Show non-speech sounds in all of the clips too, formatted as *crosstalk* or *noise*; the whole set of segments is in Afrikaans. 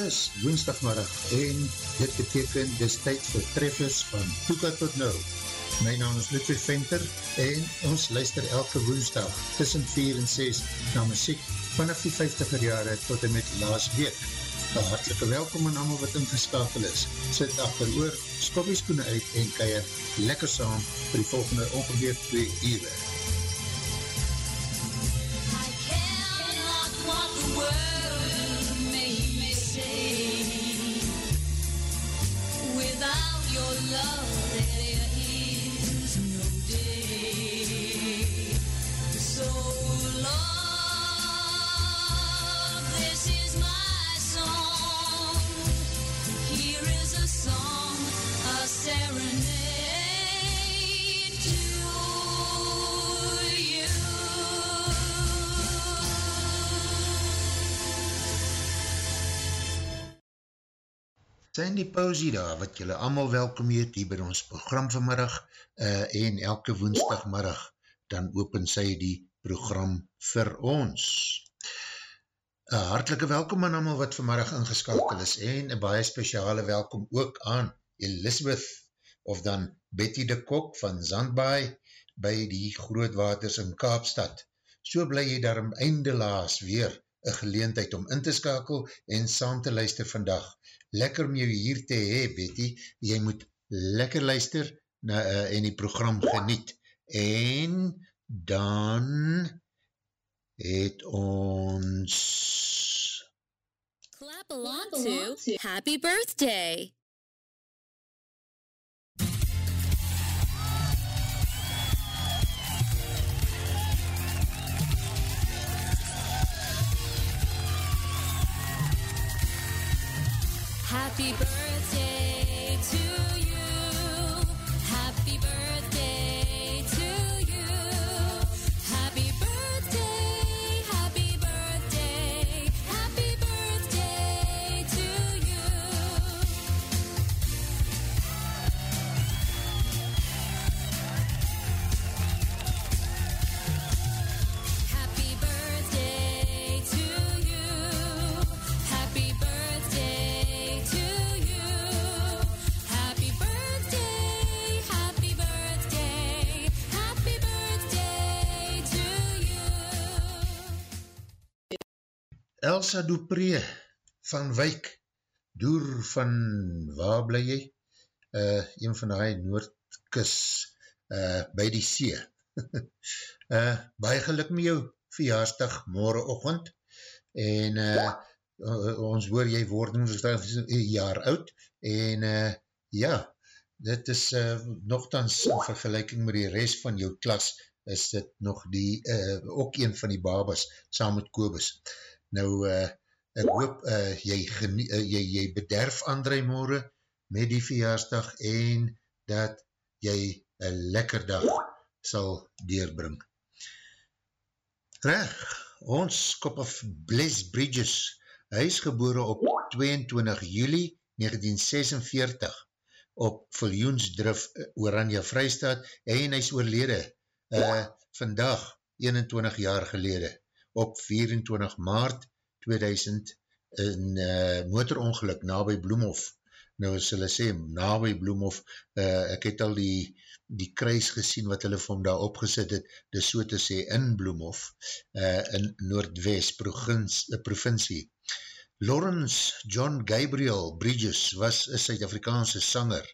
Dis woensdagmiddag en dit beteken dis tyd vir treffers van Toeka tot Nou. My naam is Ludwig Venter en ons luister elke woensdag tussen 4 en 6 na muziek vanaf die 50er jare tot en met laas week. Een hartelike welkom aan allemaal wat ingeskakel is. Sit achter oor, skopieskoene uit en keier lekker saam vir die volgende ongeveer 2 uur. Sandy Posey daar, wat julle allemaal welkom heet hier by ons program vanmiddag uh, en elke woensdagmiddag dan open sy die program vir ons. Een hartelike welkom aan allemaal wat vanmiddag ingeskakel is en een baie speciale welkom ook aan Elizabeth of dan Betty de Kok van Zandbaai by die grootwaters in Kaapstad. So bly jy daarom eindelaas weer een geleentheid om in te skakel en saam te luister vandag. Lekker om jou hier te hee, Betty. Jy moet lekker luister na, uh, en die program geniet. En dan het ons... Clap along to Happy Birthday! Happy birthday Elsa Dupree van Wyk, Doer van, waar bly jy? Uh, een van die Noordkus uh, by die see. uh, *laughs* baie geluk met jou verjaarsdag morgenochtend en uh, ons hoor jy word een jaar oud en uh, ja, dit is uh, nogthans in vergelijking met die rest van jou klas is dit nog die, uh, ook een van die babas saam met Kobus. Nou, uh, ek hoop uh, jy, genie, uh, jy, jy bederf André morgen met die verjaarsdag en dat jy een lekker dag sal deurbring. Reg, ons kop of Bless Bridges, hy is gebore op 22 juli 1946 op Viljoensdrif Oranje Vrystaat en hy is oorlede uh, vandag 21 jaar gelede op 24 maart 2000 in uh, motorongeluk na by Bloemhof. Nou as hulle sê, na by Bloemhof, uh, ek het al die, die kruis gesien wat hulle vir hom daar opgesit het, dus so te sê in Bloemhof, uh, in Noordwest provincie. Lawrence John Gabriel Bridges was een Suid-Afrikaanse sanger.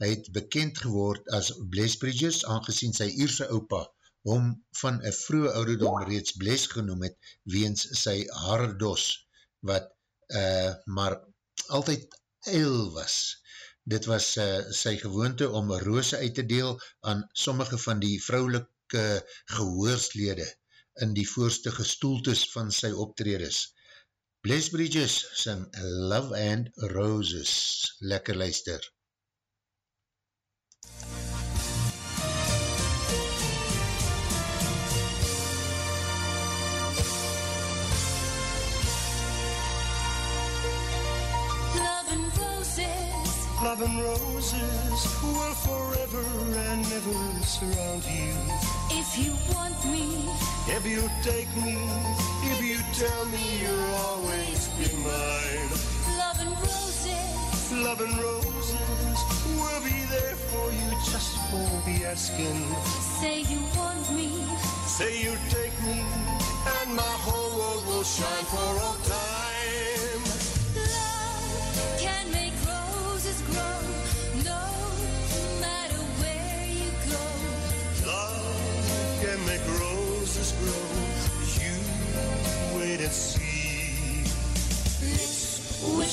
Hy het bekend geword as Bless Bridges, aangezien sy Ierse opa hom van een vroege ouderdom reeds Bless genoem het, weens sy haardos, wat uh, maar altyd eil was. Dit was uh, sy gewoonte om roose uit te deel aan sommige van die vrouwelike gehoorslede in die voorste gestoeltes van sy optredes. Bless Bridges sing Love and Roses. Lekker luister. Love Seven roses will forever and ever surround you. If you want me, if you take me, if you tell me you'll always be mine. Love and roses, love and roses will be there for you just for the asking. Say you want me, say you take me, and my whole world will shine for all time.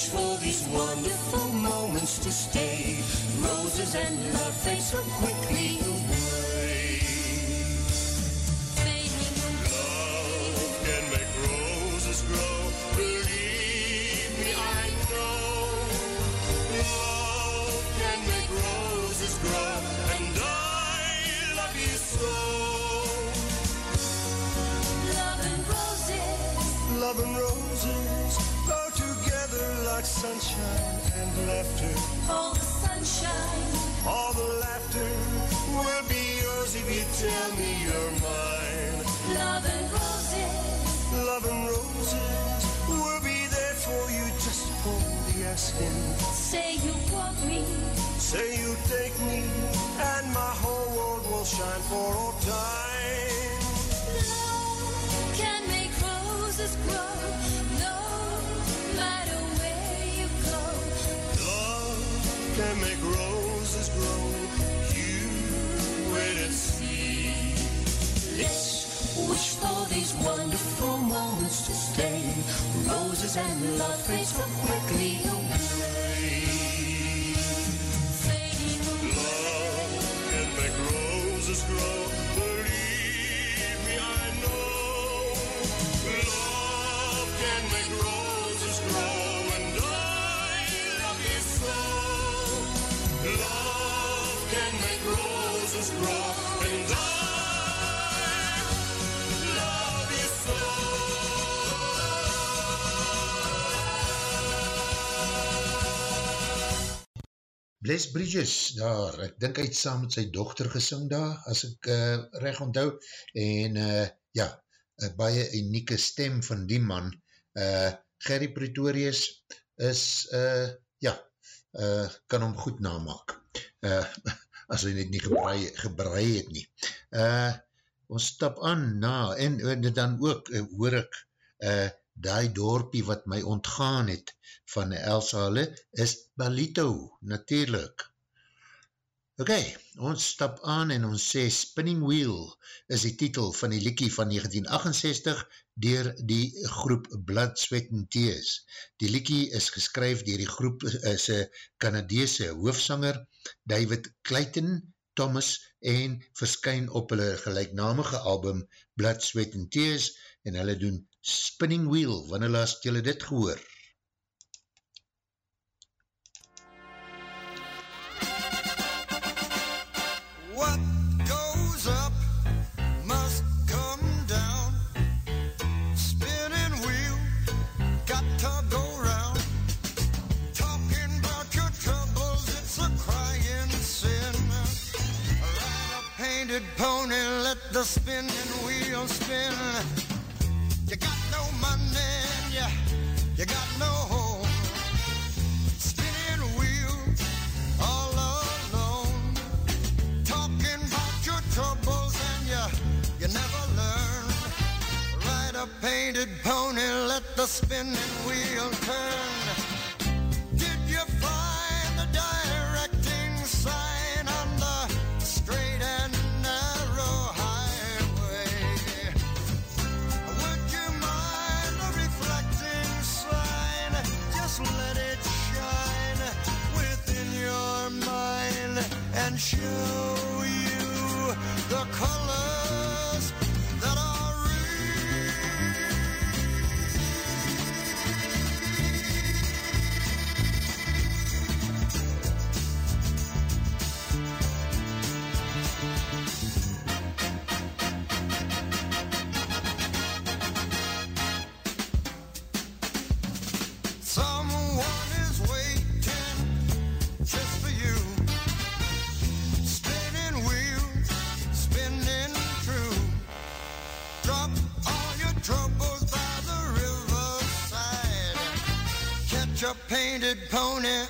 For these wonderful moments to stay. Roses and love fade so quickly away. Tell me you're mine. Love and roses, Love and roses will be there for you just for the asking. say you want me, Say you take me, and my whole world will shine for all time. love can make roses grow, no matter where you go. Love can make roses these wonderful moments to stay. Roses and love fade so quickly away. Love can make roses grow. Believe me, I know. Love can make roses grow, and I love you so. Love can make roses grow, Bless Bridges, daar, ek dink hy het saam met sy dochter gesing daar, as ek uh, reg onthou, en uh, ja, een baie unieke stem van die man, uh, Gerry Pretorius is, uh, ja, uh, kan hom goed namaak, uh, *laughs* as hy net nie gebraai, gebraai het nie. Uh, ons stap aan na, en, en dan ook, uh, hoor ek, uh, die dorpie wat my ontgaan het van Elsale is Balito, natuurlijk. Ok, ons stap aan en ons sê Spinning Wheel is die titel van die liekie van 1968 dier die groep Blood, Sweat and Tears. Die liekie is geskryf dier die groep is een Canadeese hoofsanger David Clayton Thomas en verskyn op hulle gelijknamige album Blood, Sweat and Tears en hulle doen Spinning Wheel, wanneer laat julle dit gehoor? What goes up must come down. Spinning wheel, got to go round. Talking about your troubles, it's a crying sin. Ride a painted pony, let the spinning wheel spin. You got no you, got no home. Spinning wheel, all alone talking about your troubles and you you never learn. Ride a painted pony, let the spinning wheel turn. Show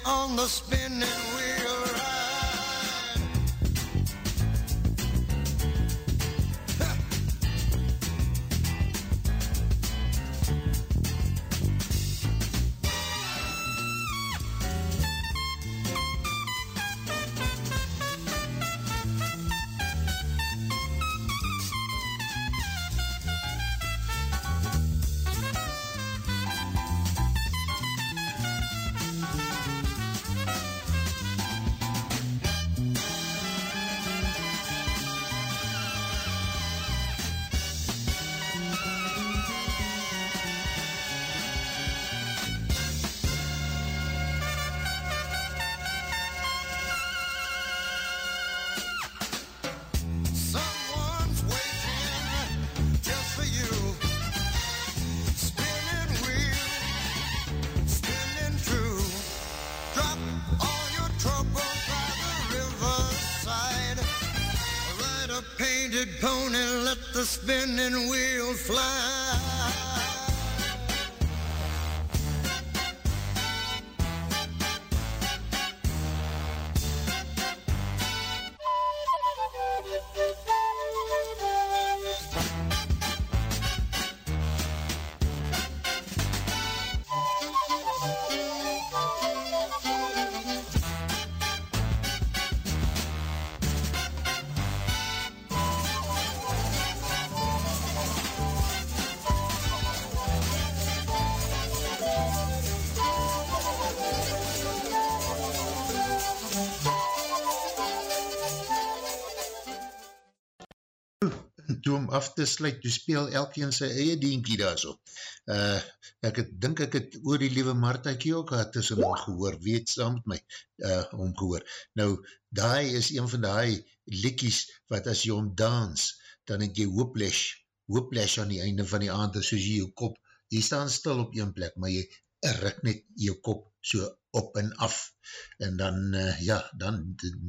on the spinning te sluit, toe speel elkeen sy eie dienkie daar so. Uh, ek het, dink ek het oor die liewe Martha Kioka tussen hom gehoor, weet saam met my, uh, hom gehoor. Nou, daai is een van die likkies wat as jy om dans, dan het jy hooplash, hooplash aan die einde van die aand, soos jy jou kop, jy staan stil op een plek, maar jy rik net jou kop so op en af, en dan, uh, ja, dan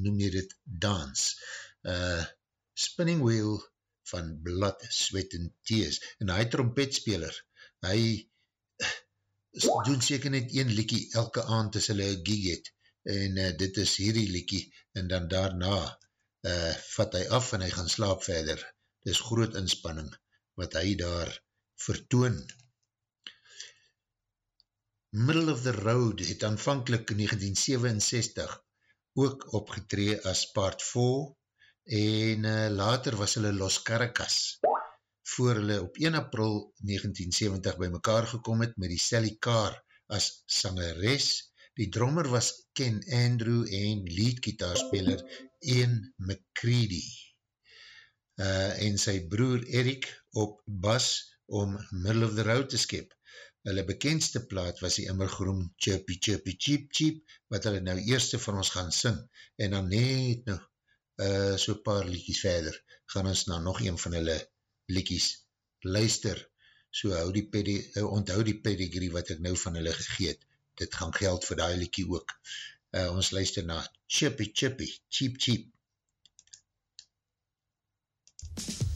noem jy dit dans. Uh, spinning wheel van blood, sweat en tears, en hy trompetspeler, hy uh, doen seker net een liekie elke aand as hulle een gig het, en uh, dit is hierdie liekie, en dan daarna uh, vat hy af en hy gaan slaap verder. Dit is groot inspanning wat hy daar vertoon. Middle of the Road het aanvankelijk in 1967 ook opgetree as part 4 en uh, later was hulle Los Caracas voor hulle op 1 april 1970 by mekaar gekom het met die Sally Carr as sangeres. Die drummer was Ken Andrew en lead gitaarspeler Ian McCready uh, en sy broer Eric op bas om Middle of the Road te skep. Hulle bekendste plaat was die immergroem Chirpy Chirpy Cheep Cheep, wat hulle nou eerste van ons gaan sing, en dan net nou uh, so paar liekies verder, gaan ons na nog een van hulle liekies luister, so hou die pedi, uh, onthou die pedigree wat ek nou van hulle gegeet, dit gaan geld vir die liekie ook. Uh, ons luister na Chirpy Chirpy Cheep Cheep. Where's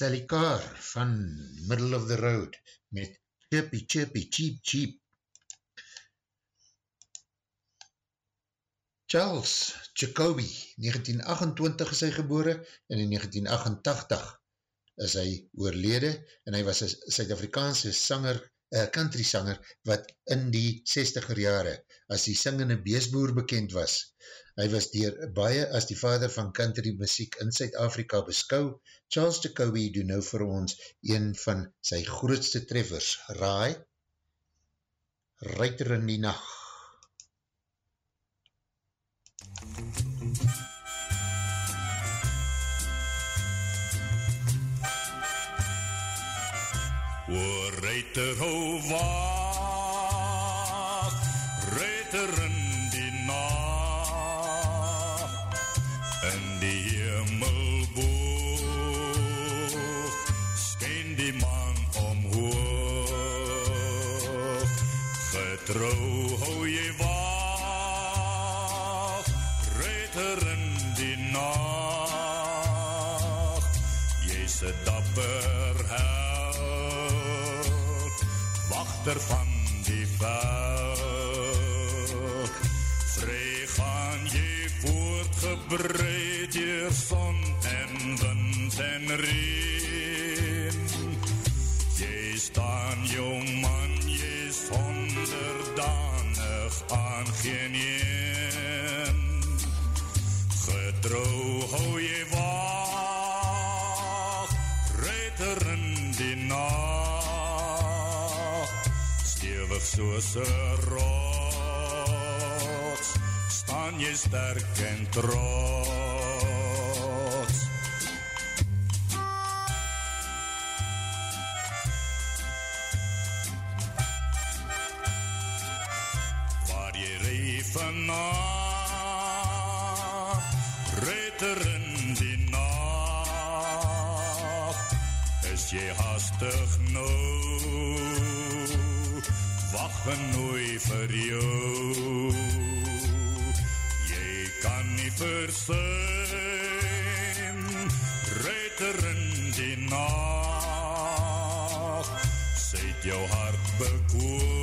Sally Carr van Middle of the Road met Chirpy Chirpy Cheep Cheep. Charles Jacoby, 1928 is hy gebore en in 1988 is hy oorlede en hy was een Suid-Afrikaanse sanger, uh, country sanger wat in die 60er jare as die singende beesboer bekend was. Hy was dier baie as die vader van country muziek in Suid-Afrika beskou. Charles Jacoby doen nou vir ons een van sy grootste treffers. Raai, Ruiter in die nacht. O reiter hou wacht, getrou hou jy wacht, reiter in die nacht, jy's een dapper held, wachter van een rots, staan jy sterk en trots. Waar jy rij vanaf, reiter in die nacht, is jy hastig nou, wacht genooi vir jou. Jy kan nie versuim, reiter in die nacht, het jou hart bekoor,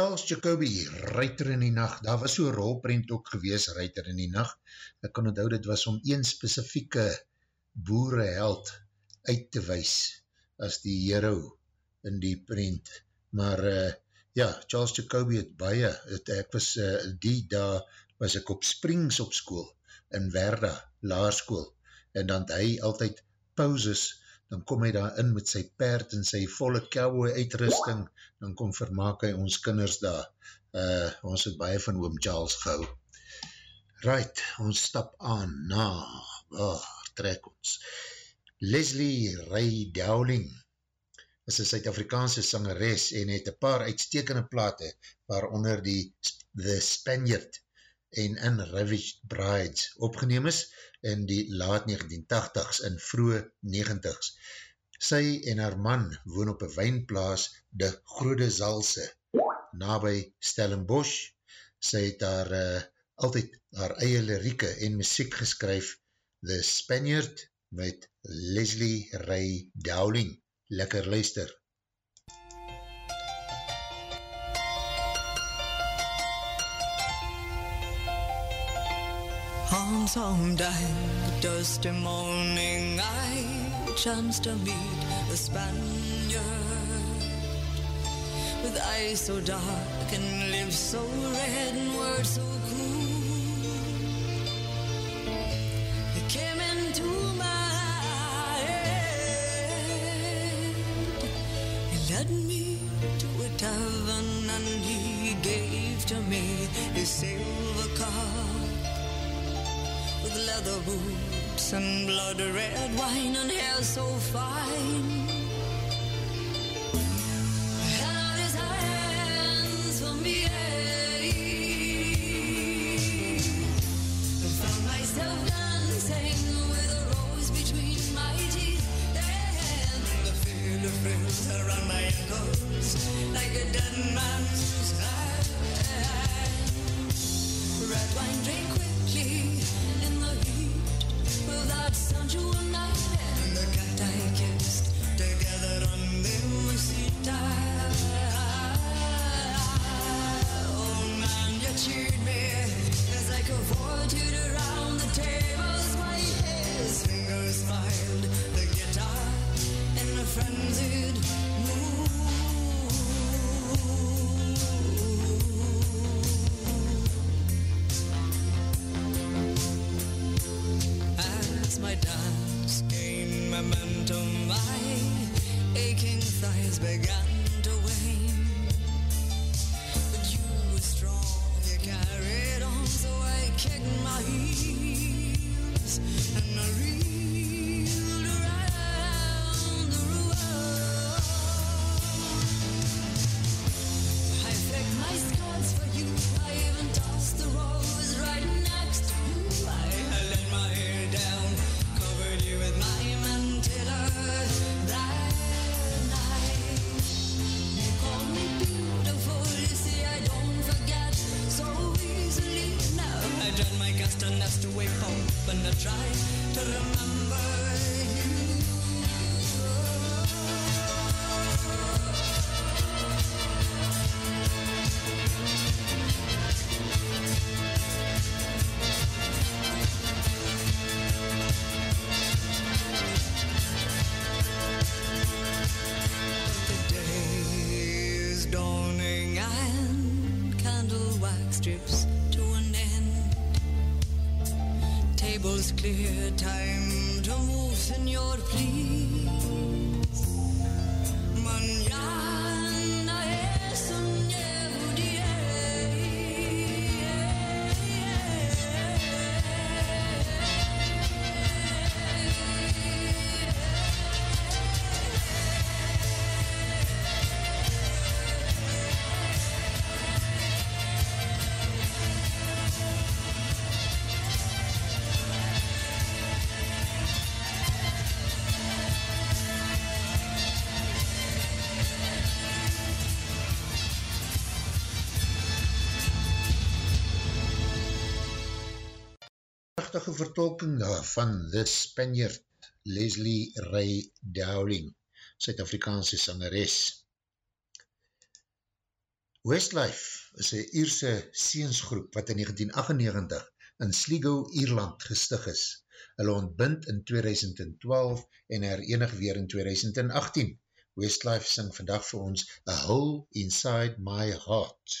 Charles Jacoby, Ruiter in die Nacht, daar was so'n rolprint ook gewees, Ruiter in die Nacht, ek kan onthou, dit was om een specifieke boereheld uit te wees, as die hero in die print, maar uh, ja, Charles Jacoby het baie, het, ek was, uh, die daar was ek op Springs op school, in Werda, laarskool, en dan het hy altyd pauses, dan kom hy daar in met sy perd en sy volle cowboy uitrusting, dan kom vermaak hy ons kinders daar. Uh, ons het baie van oom Charles gehou. Right, ons stap aan na, oh, trek ons. Leslie Ray Dowling is een Suid-Afrikaanse sangeres en het een paar uitstekende plate, waaronder die The Spaniard en Unravaged Brides opgeneem is in die laat 1980s en vroege 90s. Sy en haar man woon op een wijnplaas de Grode Zalse, nabij Stellenbosch. Sy het haar uh, altyd haar eie lirieke en muziek geskryf, The Spaniard met Leslie Ray Dowling. Lekker luister. On some dank, dusty morning, I chanced to meet a Spaniard with eyes so dark and lips so red and words so cool. He came into my head. He led me to a tavern and he gave to me his silver cup leather boots and blood red wine and hair so fine. Prachtige vertolking van The Spaniard, Leslie Ray Dowling, Suid-Afrikaanse sangeres. Westlife is een Ierse seensgroep wat in 1998 in Sligo, Ierland gestig is. Hulle ontbind in 2012 en herenig weer in 2018. Westlife sing vandag vir ons A Hole Inside My Heart.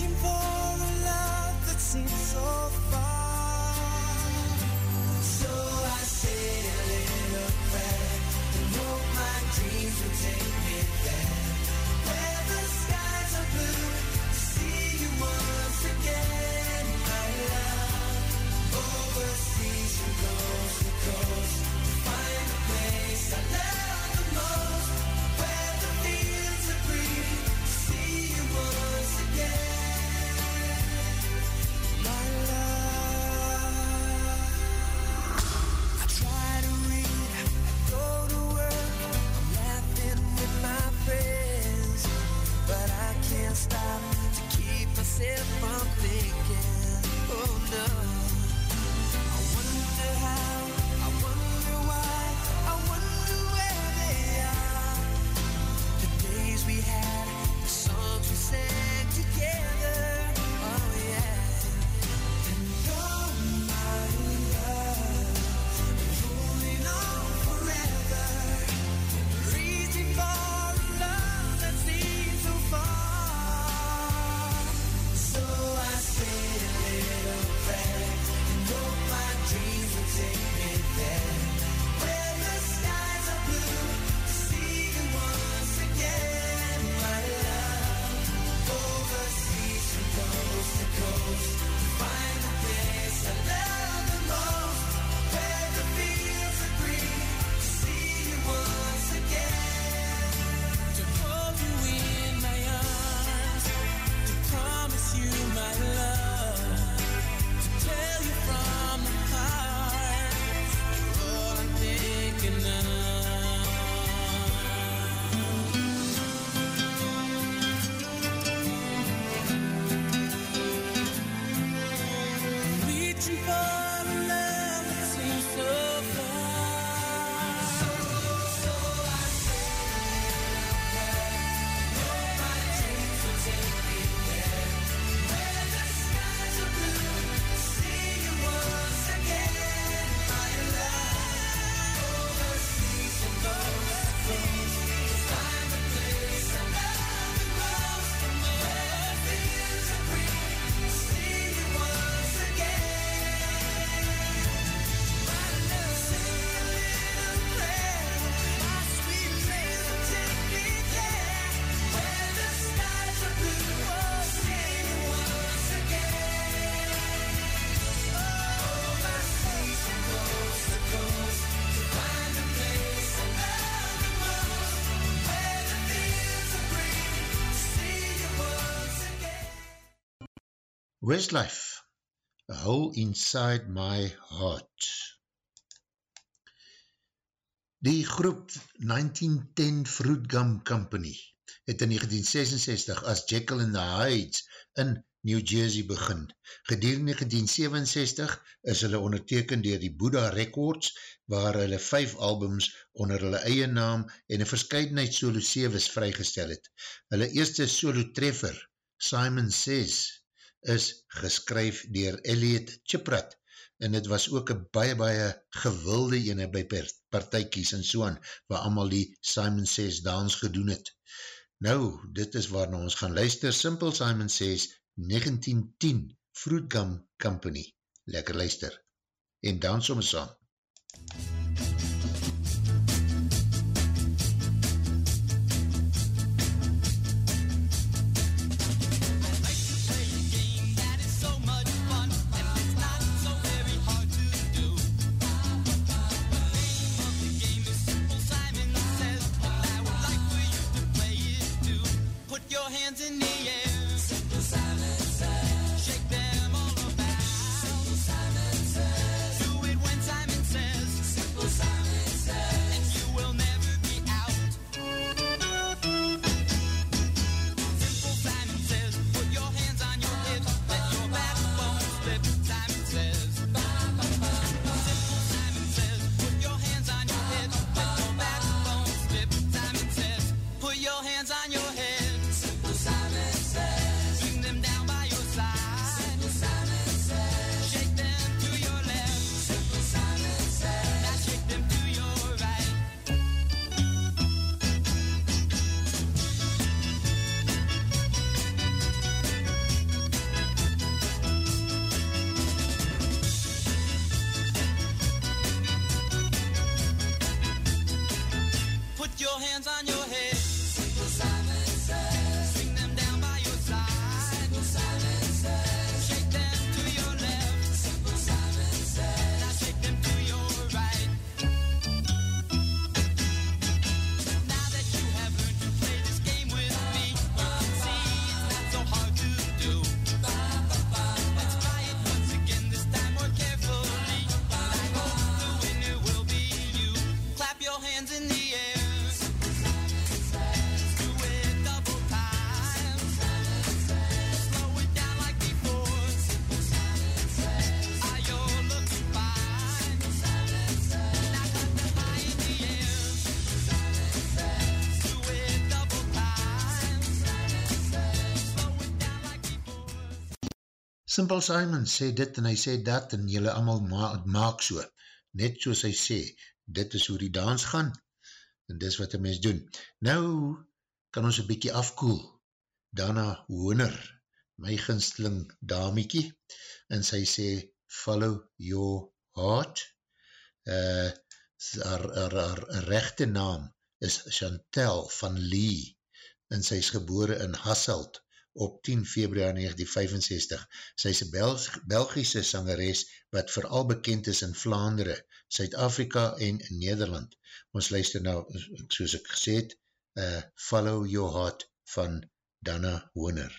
Reaching for a love that seems so Westlife, A Hole Inside My Heart. Die groep 1910 Fruit Gum Company het in 1966 as Jekyll and the Hydes in New Jersey begin. Gedurende 1967 is hulle onderteken dier die Buddha Records, waar hulle vijf albums onder hulle eie naam en een verscheidenheid solo 7's vrygestel het. Hulle eerste solo treffer, Simon Says, is geskryf dier Elliot Chiprat, en het was ook een baie, baie gewilde ene by partijkies en soan, waar allemaal die Simon Says dans gedoen het. Nou, dit is waarna ons gaan luister, Simple Simon Says, 1910 Fruit Gum Company. Lekker luister. En dans om saam. Put Simple Simon sê dit en hy sê dat en jylle allemaal ma maak so. Net soos hy sê, dit is hoe die dans gaan en dis wat die mens doen. Nou kan ons een bykie afkoel. Daarna Honer, my ginsteling damiekie, en sy sê, follow your heart. Uh, haar, haar, haar rechte naam is Chantal van Lee, en sy is gebore in Hasselt op 10 februari 1965. Sy is een Belg Belgische sangeres wat vooral bekend is in Vlaanderen, Suid-Afrika en Nederland. Ons luister nou, soos ek gesê het, uh, Follow Your Heart van Dana Honer.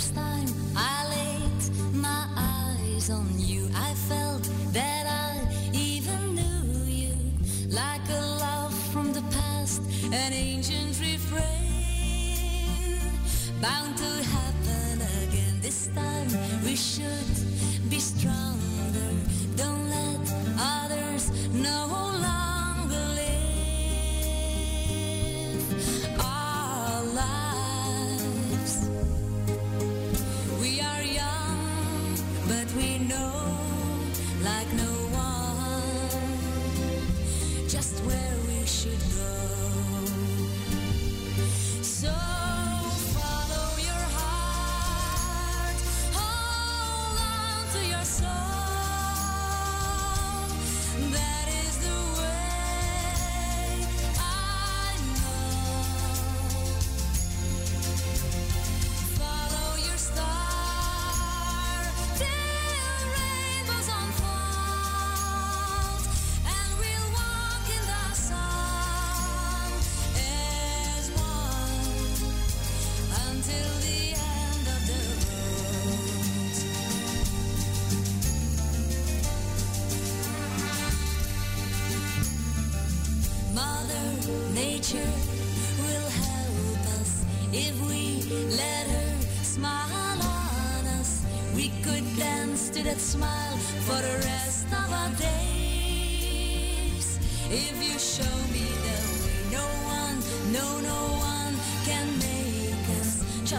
First time I laid my eyes on you, I felt that I even knew you. Like a love from the past, an ancient refrain. Bound to happen again this time. We should be stronger. Don't let others no longer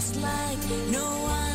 just like no one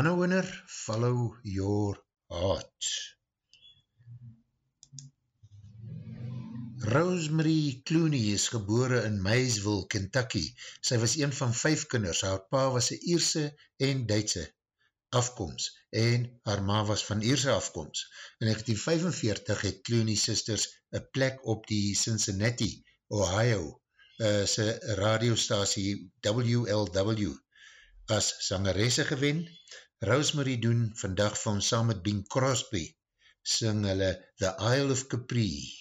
Nou winner, follow your heart. Rosemary Clooney is gebore in Maysville, Kentucky. Sy was een van vijf kinders. Haar pa was een Ierse en Duitse afkomst en haar ma was van Ierse afkomst. In 1945 het Clooney sisters een plek op die Cincinnati, Ohio, uh, sy radiostasie WLW as sangeresse gewen. Rosemary doen vandag van saam met Bing Crosby sing hulle The Isle of Capri.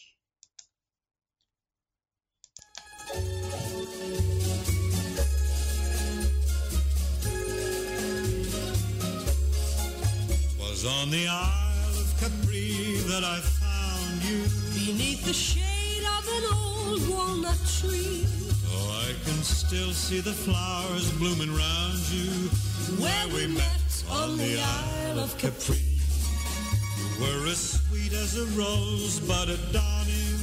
Was on the Isle of Capri that I found you. Beneath the shade of an old walnut tree, Oh, I can still see the flowers blooming round you. where we met on the Isle of Capri. You were as sweet as a rose, but at dawning.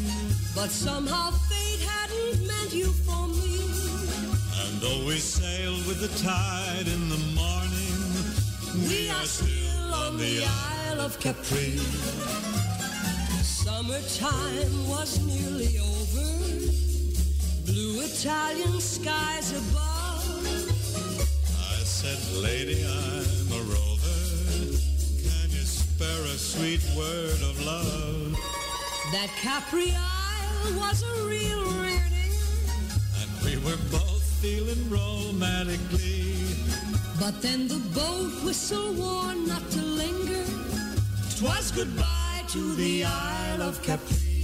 But somehow fate hadn't meant you for me. And though we sailed with the tide in the morning, We are still on the Isle of Capri. Summertime was nearly over. Blue Italian skies above. Said, Lady, I'm a rover. Can you spare a sweet word of love? That Capri Isle was a real rearding. And we were both feeling romantically. But then the boat whistle warned not to linger. Twas goodbye to the Isle of Capri.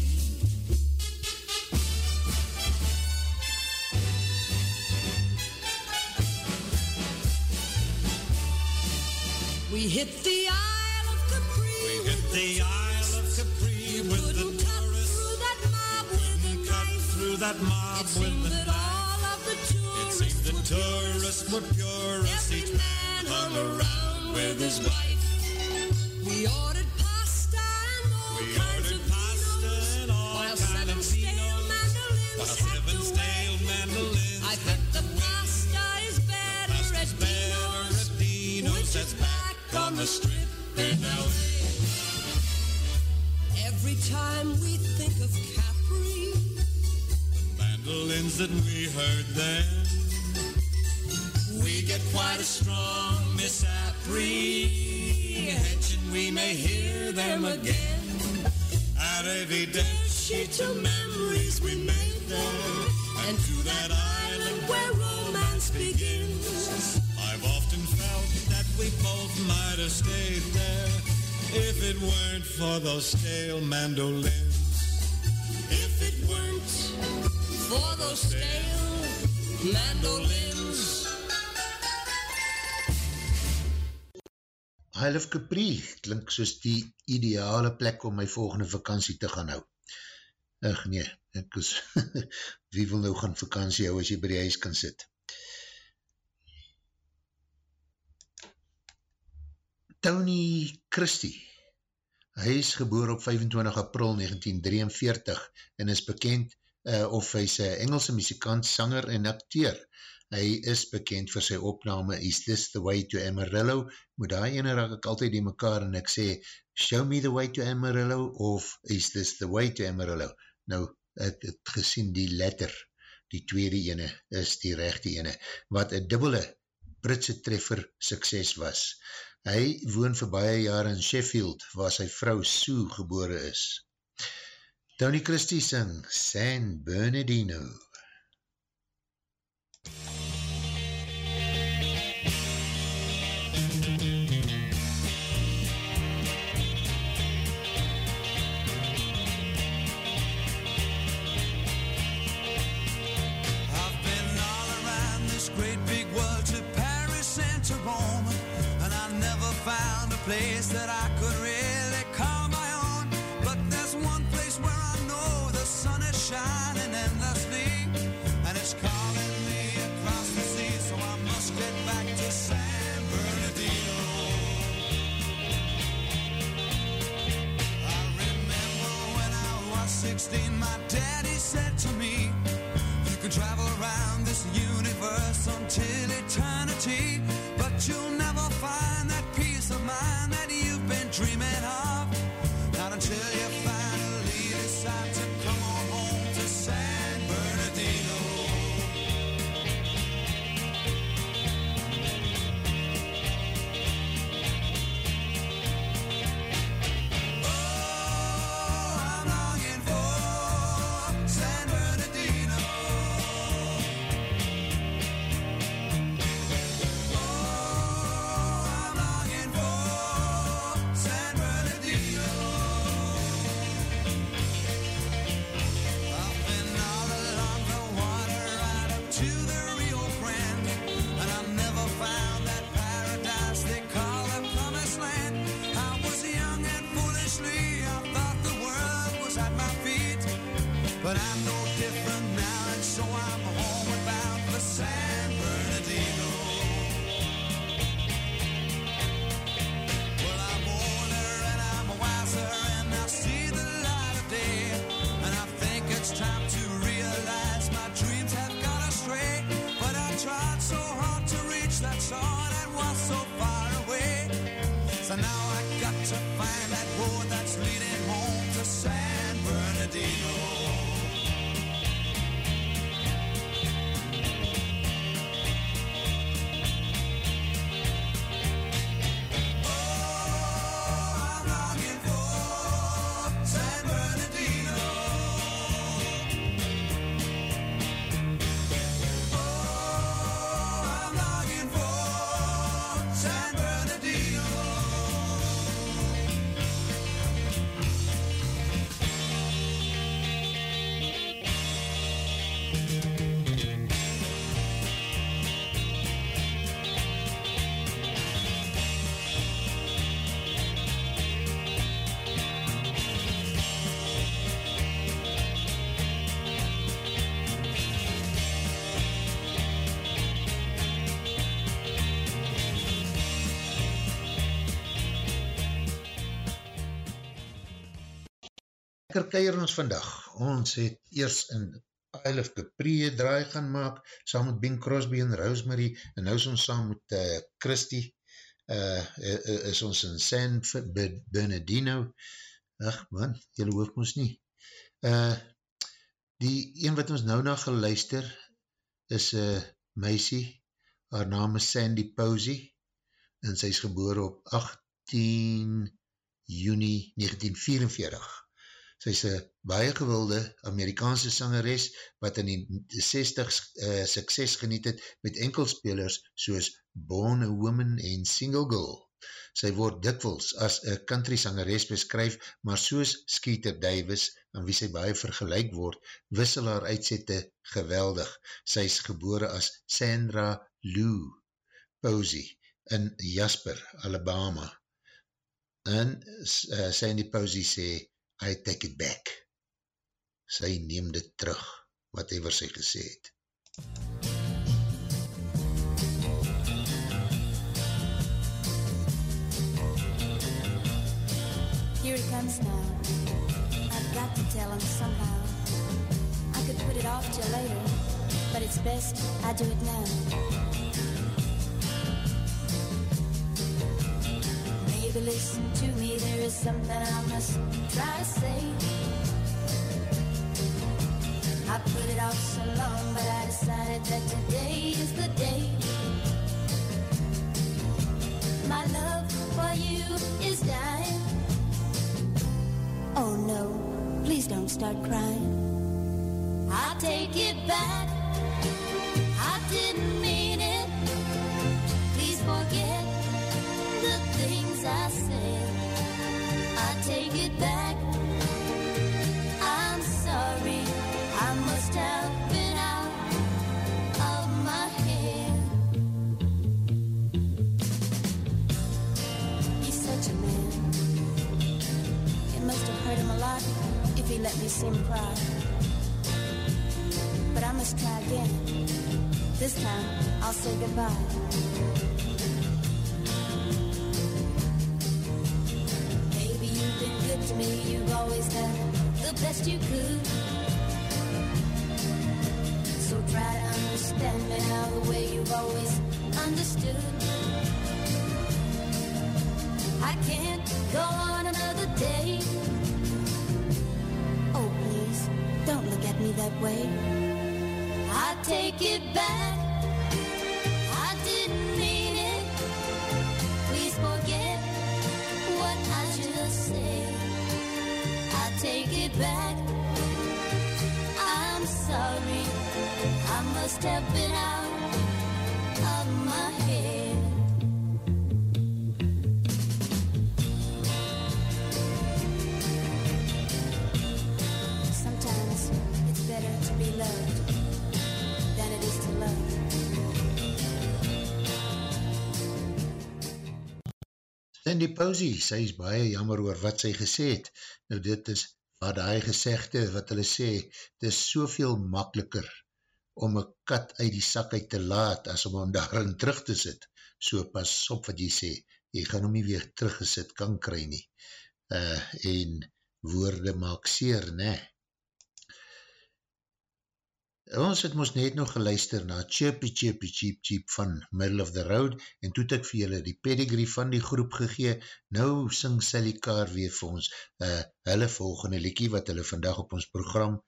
We hit the Isle of Capri. We hit the Isle of Capri with the tourists. through that mob with a Cut knife. through that mob It with the knife. all of the It tourists seemed the were tourists were purists. Every man hung around with his wife. We ordered pasta and all We kinds of pasta and all while seven stale mandolins While seven stale mandolins I think the strip in L.A. Every time we think of Capri, mandolins that we heard then. we get quite a strong misapprehension we may hear them again. At every death sheet memories we made there, and to that island where romance begins. We both might have stayed there if it weren't for those stale mandolins. If it weren't For those stale mandolins. Isle of Capri klink soos die ideale plek om my volgende vakantie te gaan hou. Ach nee, ek is, *laughs* wie wil nou gaan vakantie hou as jy by die huis kan sit? Tony Christie, hy is geboor op 25 april 1943 en is bekend uh, of hy is een Engelse muzikant, sanger en acteur. Hy is bekend vir sy opname Is This The Way To Amarillo? Moet daar ene raak ek altyd die mekaar en ek sê Show Me The Way To Amarillo of Is This The Way To Amarillo? Nou, ek het gesien die letter, die tweede ene is die rechte ene, wat een dubbele Britse treffer sukses was. Hy woon vir baie jare in Sheffield, waar sy vrou Sue gebore is. Tony Christie sing San Bernardino. I've Lekker keier ons vandag. Ons het eers in Isle of Capri draai gaan maak, saam met Bing Crosby en Rosemary, en nou is ons saam met uh, Christy, uh, is ons in San Bernardino. Ach man, jylle hoef ons nie. Uh, die een wat ons nou na geluister, is uh, meisie, haar naam is Sandy Posey, en sy is gebore op 18 juni 1944. Sy is een baie gewilde Amerikaanse sangeres, wat in die 60s uh, sukses geniet het met enkelspelers soos Born a Woman en Single Girl. Sy word dikwels as een country sangeres beskryf, maar soos Skeeter Davis, aan wie sy baie vergelijk word, wissel haar uitsette geweldig. Sy is gebore as Sandra Lou Posey in Jasper, Alabama. En uh, Sandy Posey sê, I take it back. Sy neem dit terug, whatever sy gesê het. Here it comes now. I've got to tell him somehow. I could put it off till later, but it's best I do it now. Baby, listen to me. There is something I must try to say. I put it off so long, but I decided that today is the day. My love for you is dying. Oh no, please don't start crying. I'll take it back. I didn't mean I. I take it back. I'm sorry. I must have been out of my head. He's such a man. It must have hurt him a lot if he let me see him cry. But I must try again. This time, I'll say goodbye. Me. You've always done the best you could. So try to understand me now the way you've always understood. I can't go on another day. Oh, please, don't look at me that way. I take it back. Been out of my head. Sometimes it's better to be loved than it is to love. Sandy Posey, baie jammer oor wat sy gesê het. Nou dit is wat hy gezegde, wat hulle sê, het is soveel makkeliker om een kat uit die sak uit te laat as om hom daarin terug te sit. So pas op wat jy sê, jy gaan hom nie weer teruggesit kan kry nie. Uh, en woorde maak seer, ne? Ons het ons net nog geluister na Chirpy Chirpy Cheep Cheep van Middle of the Road en toe het ek vir julle die pedigree van die groep gegee. Nou sing Sally Carr weer vir ons uh, hulle volgende liekie wat hulle vandag op ons program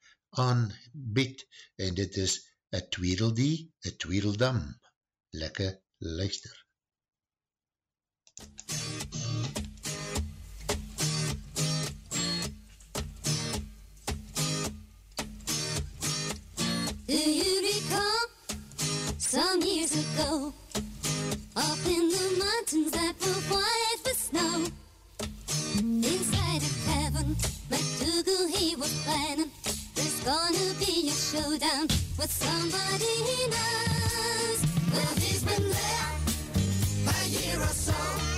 aanbied en dit is A Tweedledee, A Tweedledum. Lekker luister. Do you recall some years ago up in the mountains that were white with snow? Inside a cabin, MacDougal he was planning. There's gonna be a showdown with somebody he knows. Well, he's been there a year or so.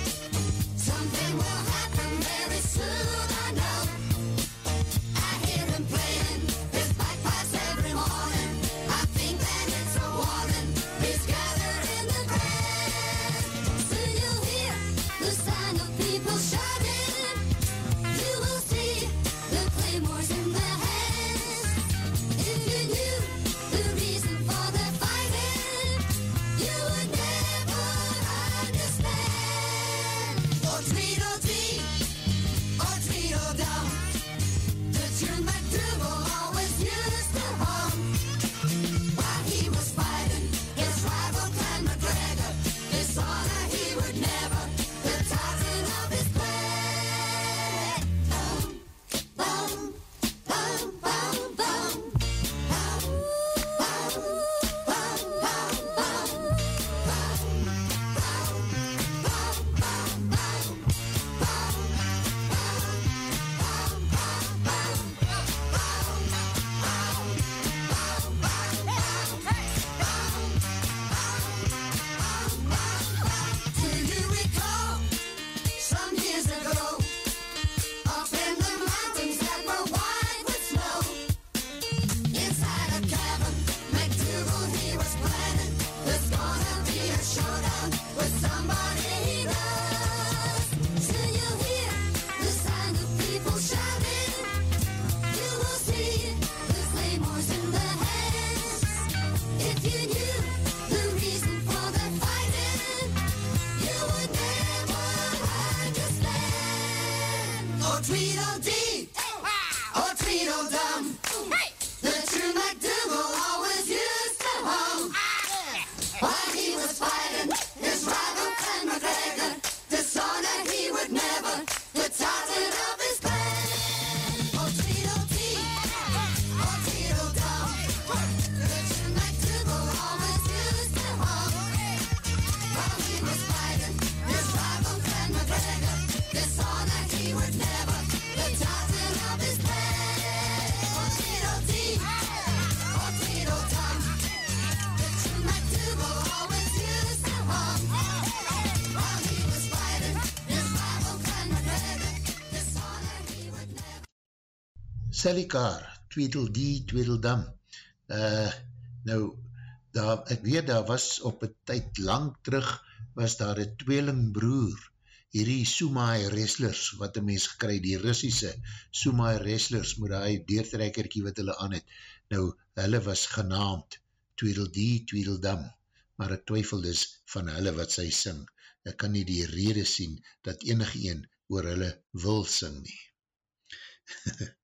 Sally Carr, Tweedledee, Tweedledam, uh, eh, nou, daar, ek weet daar was op een tyd lang terug, was daar een tweelingbroer, hierdie Sumai wrestlers, wat een mens gekry, die Russische Sumai wrestlers, moet die deertrekkerkie wat hulle aan het, nou, hulle was genaamd Tweedledee, Tweedledam, maar ek twyfel dus van hulle wat sy sing. Ek kan nie die rede sien dat enig een oor hulle wil sing nie. *laughs*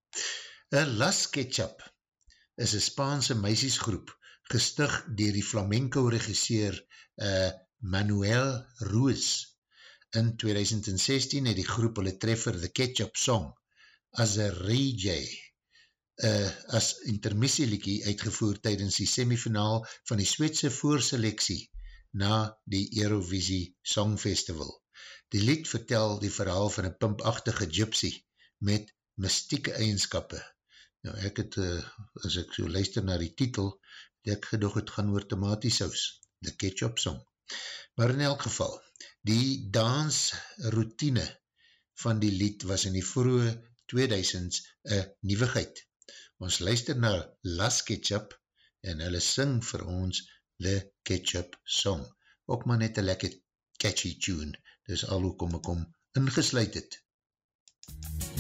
Las Ketchup is een Spaanse meisiesgroep gestig dier die flamenco regisseur uh, eh, Manuel Ruiz. In 2016 het die groep hulle treffer The Ketchup Song as a Ray uh, eh, as intermissieliekie uitgevoer tydens die semifinaal van die Sweedse voorseleksie na die Eurovisie Songfestival. Die lied vertel die verhaal van een pimpachtige gypsy met mystieke eigenskappe Nou ek het, uh, as ek so luister na die titel, ek gedoog het gaan oor tomatiesaus, the ketchup song. Maar in elk geval, die dansroutine van die lied was in die vroege 2000s een nieuwigheid. Ons luister na Las Ketchup en hulle sing vir ons The Ketchup Song. Ook maar net een lekker catchy tune, dis al hoekom ek om ingesluid het. MUZIEK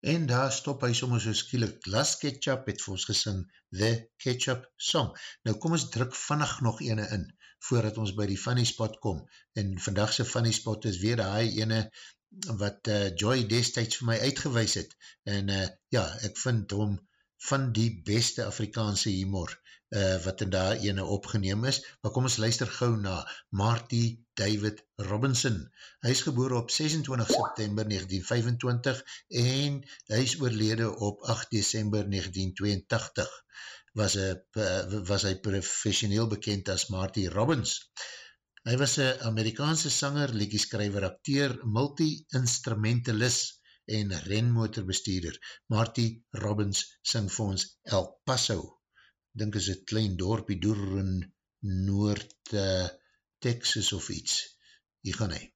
en daar stop hy sommer so skielik, Las Ketchup het vir ons gesing The Ketchup Song. Nou kom ons druk vannig nog ene in, voordat ons by die funny spot kom, en vandagse funny spot is weer die ene wat uh, Joy destijds vir my uitgewees het, en uh, ja, ek vind hom van die beste Afrikaanse humor, uh, wat in daar ene opgeneem is, maar kom ons luister gauw na Marty David Robinson. Hy is geboor op 26 September 1925 en hy is oorlede op 8 December 1982. Was, a, was hy professioneel bekend as Marty Robbins. Hy was een Amerikaanse sanger, liekieskrijver, acteur, multi-instrumentalist en renmotorbestuurder. Marty Robbins sing vir ons El Paso. Dink is het klein dorpie door in Noord uh, Texas of iets. Hier gaan hy.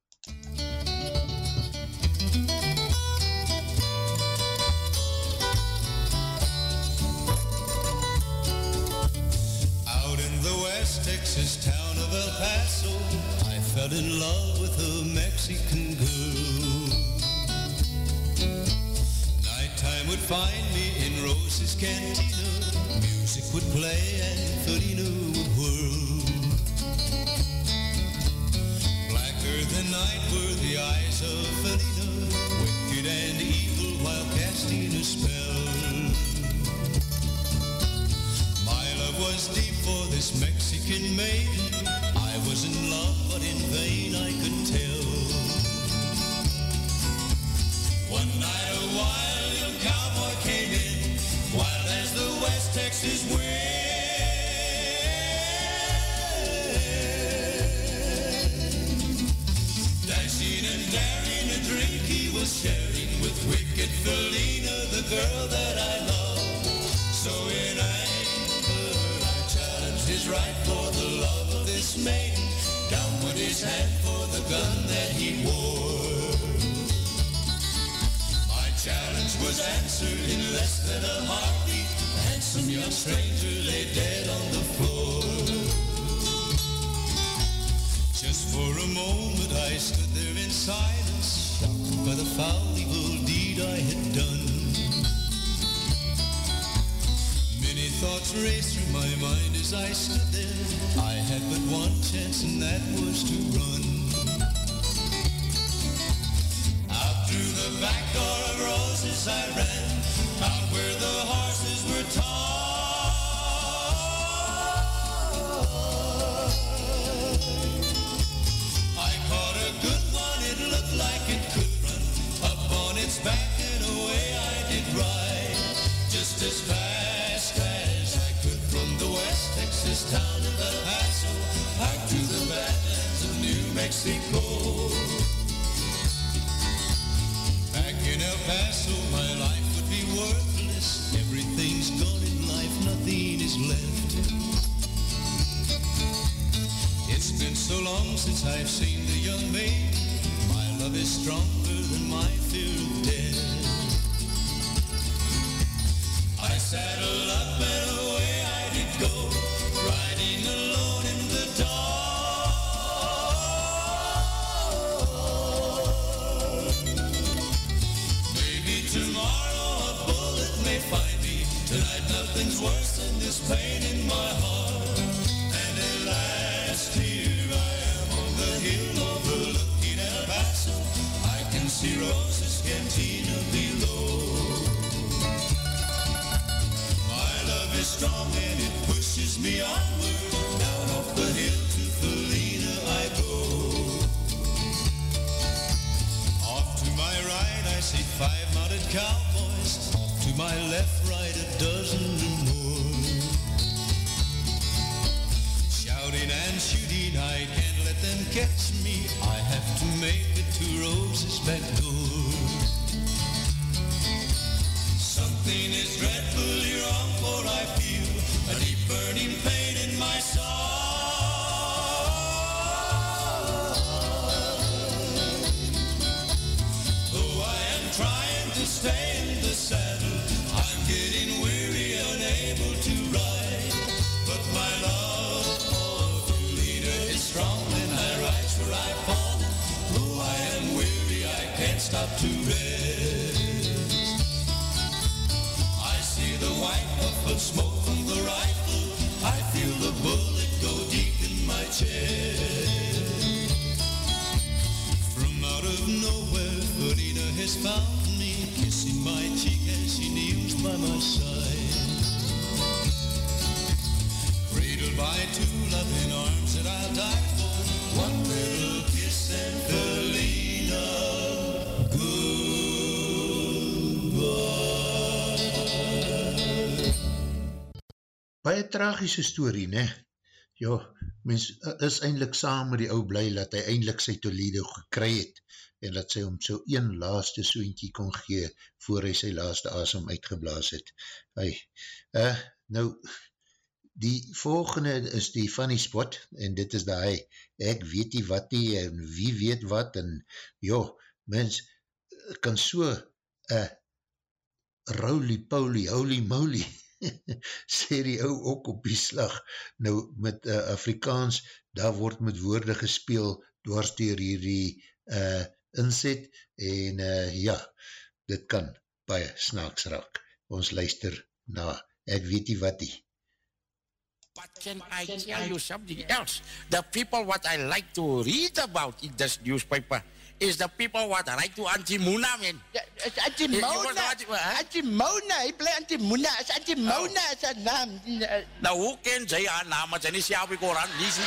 Out in the West Texas town of El Paso, I fell in love with a Mexican girl. Nighttime would find me in Rose's cantina. Music would play and Felina would whirl. Than night were the eyes of Felina, wicked and evil while casting a spell. My love was deep for this Mexican maiden. I was in love, but in vain I could tell. One night a wild sharing with wicked Felina, the girl that I love. So in anger I challenged his right for the love of this maiden. Down went his hand for the gun that he wore. My challenge was answered in less than a heartbeat. A handsome young stranger lay dead on the floor. Just for a moment I stood there in silence, by the foul evil deed I had done. Many thoughts raced through my mind as I stood there. I had but one chance and that was to run. Out through the back door of roses I ran, out where the horses were tied. Mexico. Back in El Paso, my life would be worthless. Everything's gone in life, nothing is left. It's been so long since I've seen the young maid. My love is stronger than my fear of death. Tragische story, ne? Ja, mens uh, is eindelijk saam met die ou blij dat hy eindelijk sy Toledo gekry het en dat sy hom so een laaste soentjie kon gee voor hy sy laaste asem uitgeblaas het. Hy, uh, nou, die volgende is die funny spot en dit is die, ek weet nie wat nie en wie weet wat en joh, mens kan so uh, roly-poly, holy-moly *laughs* sê die ou ook op die slag, nou met uh, Afrikaans, daar word met woorde gespeel, dwars dier hierdie uh, inzet, en uh, ja, dit kan baie snaaks raak. Ons luister na, ek weet nie wat die. But can I tell you something else? The people what I like to read about in this newspaper is the people what I like to anti-Muna, man. Is Auntie Jy- jy Mona. was wat- wat? Auntie Mona, hy bly Auntie Mona. Is Auntie Mona is haar naam. Nou, hoe ken sy haar naam, want sy nie sê op die koran, nie sê.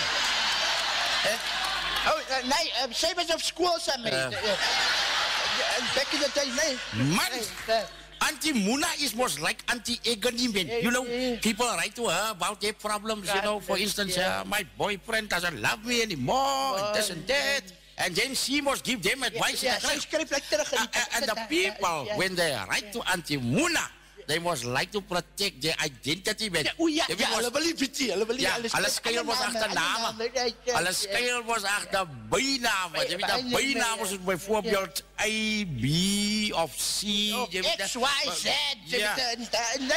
Oh, uh, nee, uh, sy was op school saam met. Ja. Uh, uh, back in the day, nee. Man, Nee, uh, Auntie Muna is most like Auntie Agony, man. You know, people write to her about their problems, you know. For instance, uh, my boyfriend doesn't love me anymore, and this and that. And then she must give them advice. ja, in the skryf like die- A- and the people, Ja. when they write to Auntie Muna, they must like to protect their identity, man. Ja, o ja, ja, hulle wil nie weet hulle wil nie. Ja, hulle skuil mos agter name. ja, ja, Hulle ja. skuil mos agter byname. Jy weet, byname ja. is byvoorbeeld A, B of C. Of jy weet, X, Y, Z. Ja.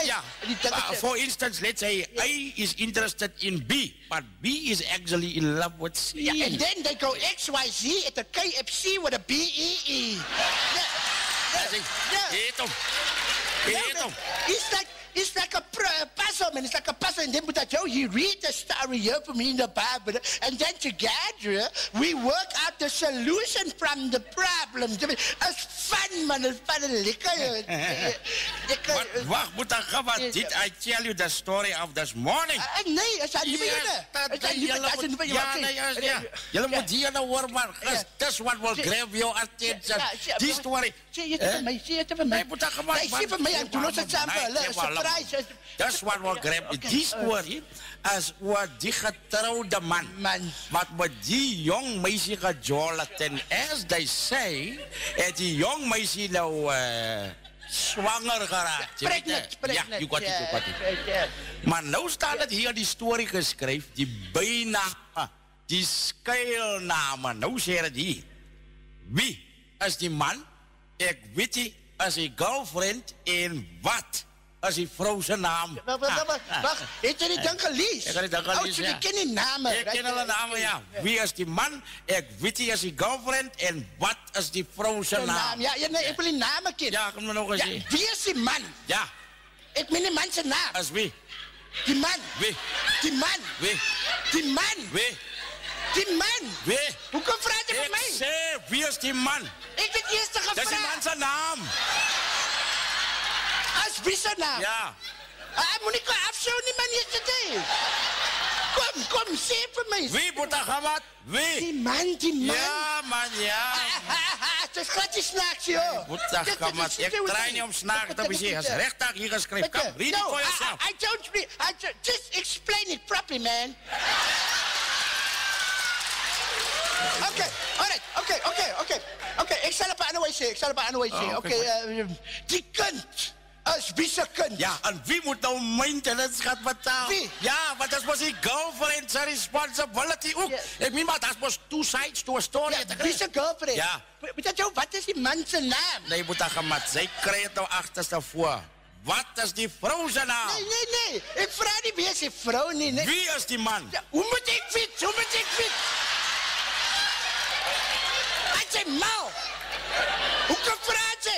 Ja, dinge- uh, for instance, let's say A is interested in B, but B is actually in love with C. Ja, and then they go XYZ at the KFC with a B-E-E. Ja, As in, ja. No, Eet hom. It's like a puzzle, man. It's like a puzzle, and then but that, oh, you read the story here for me in the Bible, and then together we work out the solution from the problem. It's fun, man. It's fun lekker. Lekker. *laughs* Wat, wacht, gaan, wat did I tell you the story of this morning? Ah, nee, is dat niet Yes, meer? dat- Is dat niet meer? julle Dat is moet- niet meer. Ja, nee, ja, ja. Julle moet hier nou hoor, man. This one will grab your attention. Die story. Zie je het voor mij? Zie je het voor mij? Nee, dat gemaakt Nee, zie voor mij. Toen was het samen. Een surprise. That's what will grab Oké, Die eh, story is oor die getrouwde man. Man. Wat met die jong meisie gejolet. En as they say, het die jong meisie nou uh, zwanger geraakt. Jy weet, Pregnant, eh, pregnant. Ja, you got it, you got it. Ja, ja. Maar nou staat het hier die story geskryf, die bijname, die skuilname. Nou sê dit hier. Wie is die man? Ek weet nie, is die girlfriend en wat is die vrou se naam? Wacht, wacht, wacht, wacht. Heeft u die dan gelezen? Ik heb die dan gelezen, Oh, so ja. die ken die namen. Ek ken hulle name, ja. Wie is die man? Ek weet nie, is die girlfriend en wat is die vrou se naam. Ja, ja, nee, ik wil die namen kennen. Ja, kom nog eens Ja, wie is die man? Ja, Ik ben die man zijn naam. is wie? Die man. Wie? Die man. Wie? Die man. Wie? Die man. Wie? Hoe kom vraag je van Ek sê, wie is die man? Ik heb eerst Dis die man se naam. Als wie zijn naam? Ja. Ah, moet ik afzoeken die man yesterday? Kom, kom, zeg voor mij. Wie moet daar gaan wat? Wie? Die man, die man. Ja, man, ja. Het is gratis snaaks, joh. Moet daar Dit- gaan dit wat? is Ek stil, draai nee. nie om snaak te besie. Is regtig hier geskryf. Kom, read it no, for I- yourself. I, I don't read. I ju- just explain it properly, man. Oké, alright, oké, oké, oké. Oké, ik zal het op een andere wijze, ik zal het op een andere wijze. Oh, Oké, oké, eh, die kunt. Als wie ze kunt. Ja, en wie moet nou maintenance gaan betalen? Wie? Ja, want dat was die girlfriend zijn responsibility ook. Ja. Ik meen maar, dat was two sides to a story. Ja, wie ze girlfriend. Ja. Weet je jou, wat is die man zijn naam? Nee, moet dat gaan mat. Zij krijgt het nou achterstevoor. Wat is die vrouw zijn naam? Nee, nee, nee. Ik vraag niet wie is die vrouw, nee, nee. Wie is die man? Ja, hoe moet ik fietsen? Hoe moet ik fietsen? Hij zei mal. Hoe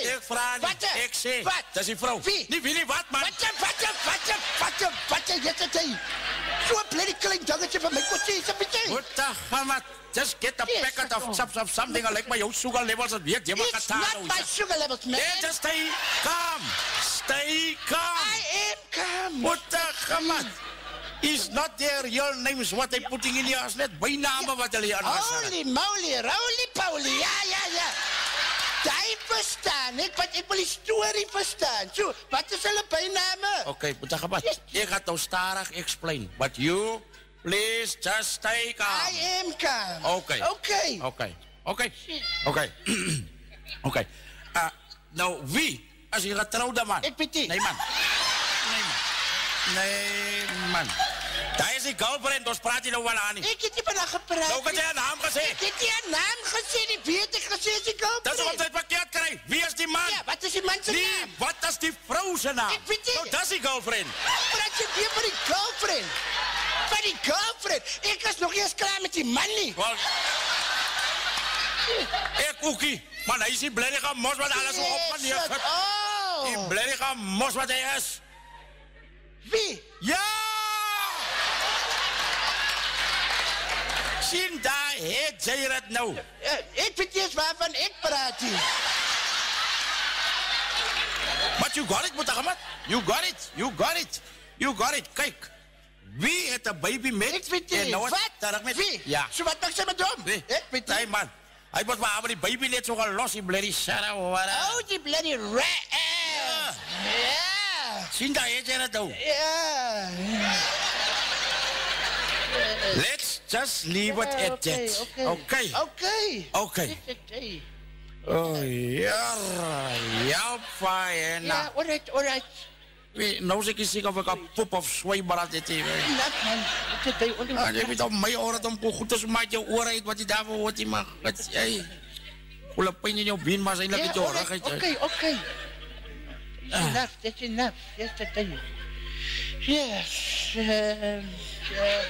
Ik vraag niet. Wat? Ik zeg. Wat? Dat is die vrouw. Wie? Niet wie, niet wat, man. Wat wat je, wat je, wat je, wat je, wat je, Zo'n bloody klein dingetje van my kotje, is een beetje. What the gamat? Just get a Yes, packet of of some, some, something like my jou sugar levels It's not my sugar levels, man. Yeah, just stay calm. Stay calm. I am calm. What the gamat? Is not their real names what they putting in here, is net byname wat hulle hier aangesit. Holy moly, roly poly, ja, ja, ja. Jy verstaan, ek, want ek wil die story verstaan. So, wat is hulle byname? Okay, puta gamat. Ek gaan nou starig explain, but you please just stay calm. I am calm. Okay. Okay. Okay. Okay. Okay. *clears throat* okay. Uh, nou, wie is die getrouwde man? Ik weet niet. Nee, man. Nee, man. Nee, man. Daar is die girlfriend, ons praat hier nou wel aan nie. Ek het nie van haar gepraat. Nou het jy een naam gesê. Ek het nie haar naam gesê, nie weet ek gesê is die girlfriend. Dat is omdat jy het verkeerd kry. Wie is die man? Ja, wat is die man se Nee, naam? wat is die vrou se naam? Ek weet nie. Nou, dat is die girlfriend. Praat jy weer van die girlfriend? Van die girlfriend? Ek is nog eers klaar met die man nie. Wel, ek ookie. Man, hy is die blerige mos wat alles so op en neer Yes, sit. Die Oh. blerige mos wat hy is. Wie? Ja! Sien daar, het jy dit nou. Eh, Ek weet eens waarvan ek praat hier. But you got it, Mutagamat. You got it. You got it. You got it. Kyk. Wie het 'n baby met? Ek weet en nie. nou Wat? terug met Wie? Ja. So wat maak sy met hom? Wie? Ek weet Hey nie. man. Hy moet maar die baby net so gelos, die bloody Sarah. Oh, die bloody rat. Ja. Ja. Sien daar, het jy dit nou. Ja. Let's just leave it at Okay, that. okay. Okay. Okay. Okay. Okay. Oh, ja. Ja, fine. Ja, alright, alright. Wie, nou is ek nie seker of ek 'n poep of swembad het hier. Nat man. Dit is only Ah, jy weet op my ore dan ko goed as maak jou ore uit wat jy daarvoor hoort jy mag. Wat jy. Hulle pyn in jou been maar eintlik Ja, met jou alright, rug uit. Okay, okay. That's enough, that's enough. Yes, that is. Yes. Um, uh,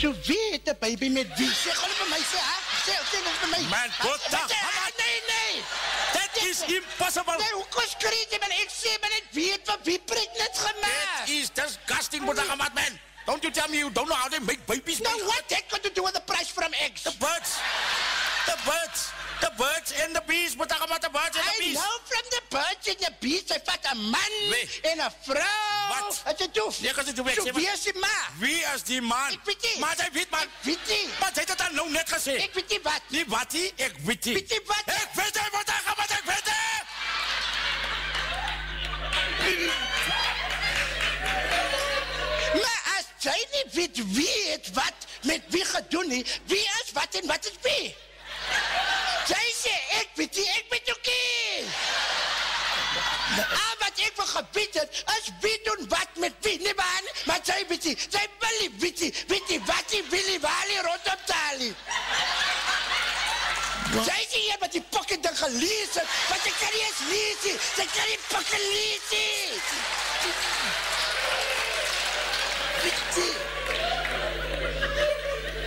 so wie het 'n baby met wie? Sê gou vir my, sê ha? Sê, sê nog vir my. Man, wat da-. Nee, nee. That is impossible. Nee, hoe kon skree jy man? Ek sê man, ek weet van wie pregnant That gemaak. is disgusting, Mutagamat man. Don't you tell me you don't know how they make babies? Man. what that got to do with the price from eggs? The birds. The birds. The birds and the bees, Mutagamat, the birds and the I bees. know from the birds and the bees, hy vat 'n man Wie? en 'n vrou. Wat? Het jy doef? Nee, ek het dit doen, ek So sê maar- wie is die ma? Wie is die man? Ek weet nie. Maar jy weet man. Weet jy? Maar jy het dit dan nou net gesê. Ek weet nie wat. Nie wat nie, ek weet nie. Weet jy wat? Ek weet nie wat ek gaan ek weet nie. Maar as jy nie weet wie het wat met wie gedoen nie, wie is wat en wat is wie? Jy sê ek weet nie, ek weet ook nie. Al wat ek vir gebied het, is wie doen wat met wie, nie man, maar jy weet nie, jy wil nie weet nie, weet nie wat die wil nie, waar nie rondom taal nie. Jy sê hier met die pocket ding gelees het, want jy kan nie eens lees nie, jy kan nie pocket lees nie. Weet nie.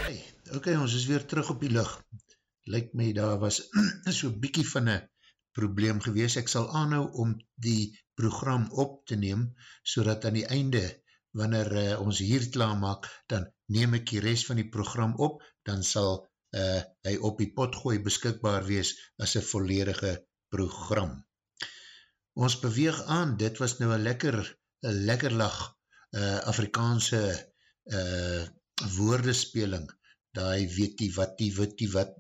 Hey, ok, ons is weer terug op die lucht. Lyk my, daar was *clears throat* so bykie van een probleem gewees. Ek sal aanhou om die program op te neem, so dat aan die einde, wanneer uh, ons hier klaar maak, dan neem ek die rest van die program op, dan sal uh, hy op die potgooi beskikbaar wees as een volledige program. Ons beweeg aan, dit was nou een lekker, een lekker lag uh, Afrikaanse uh, woordespeling, daai weet die wat die weet die wat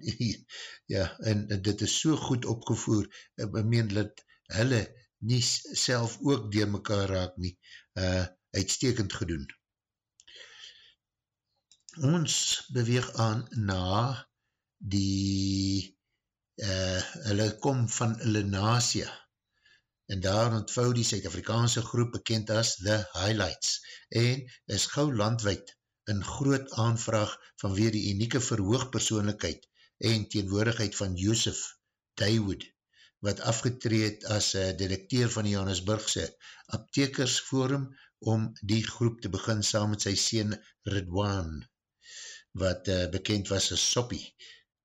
ja, en, en dit is so goed opgevoer, ek meen dat hulle nie self ook dier mekaar raak nie, uh, uitstekend gedoen. Ons beweeg aan na die uh, hulle kom van Lenasia en daar ontvou die Suid-Afrikaanse groep bekend as The Highlights en is gauw landwijd in groot aanvraag vanweer die unieke verhoogpersoonlijkheid en teenwoordigheid van Joseph Daywood, wat afgetreed as uh, directeur van die Johannesburgse Aptekersforum om die groep te begin saam met sy sien Ridwan, wat uh, bekend was as Soppie.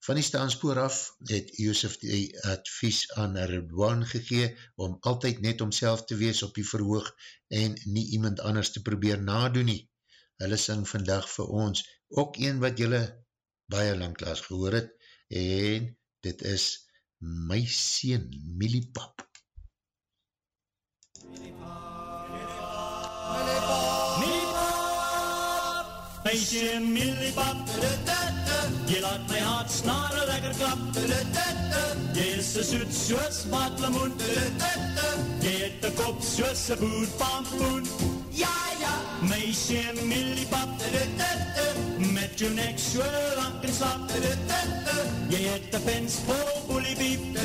Van die staanspoor af het Jozef die advies aan Redwan gegee om altyd net omself te wees op die verhoog en nie iemand anders te probeer nadoen nie. Hulle sing vandag vir ons ook een wat julle baie langklaas gehoor het en dit is My Seen Milipap. Meisje Millipap, je laat my hart snaren lekker klap. Je is so soet soos matlemoen. Je het de kop soos een boer pampoen. Ja, meisje Millipap, met jou nek so lang en slap. Je het de pens vol boeliebiep.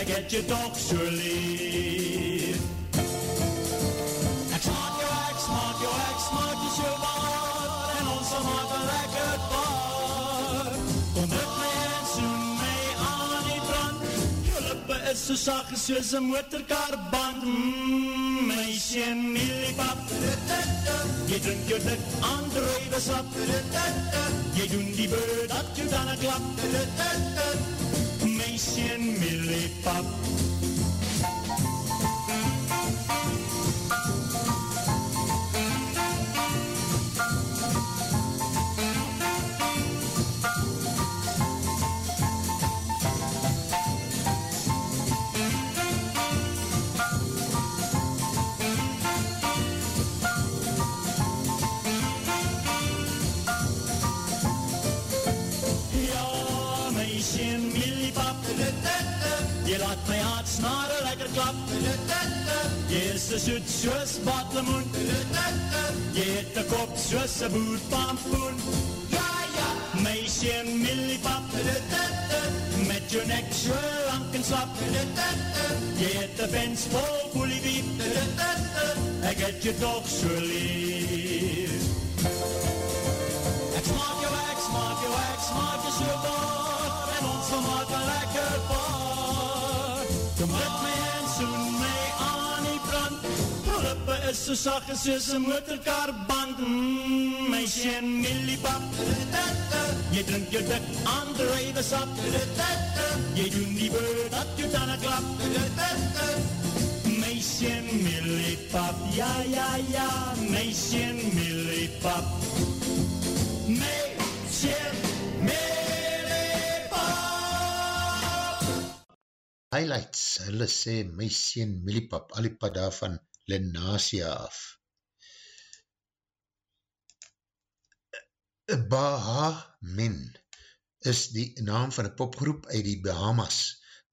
Ik het je toch zo lief. Is so sag soos een motorkarband Mmm, meisje mieliepap. Jy drink jou dik aan de rooiwe sap. Jy doen die beurt dat jou dan een klap. Meisje mieliepap So soet soos batlemoen Je het een kop soos een boer pampoen. Ja, ja, meisje mieliepap Met jou nek so lang en slap. Je het een vens vol boeliewiep Ek het je toch so lief. Ek smaak jou, ek smaak jou, ek smaak jou so waar En ons sal maak een lekker paar Kom druk my is so sag en soos een motorkarband Mmm, my sien mieliepap Jy drink jou dik aan de rijwe sap. Jy doen die beurt dat jou tanden klap. Meisje mieliepap, ja, ja, ja, meisje mieliepap Meisje mieliepap Highlights, hulle sê My Seen Milipap, alipad daar van Lenasia af. Baha-Min is die naam van een popgroep uit die Bahamas,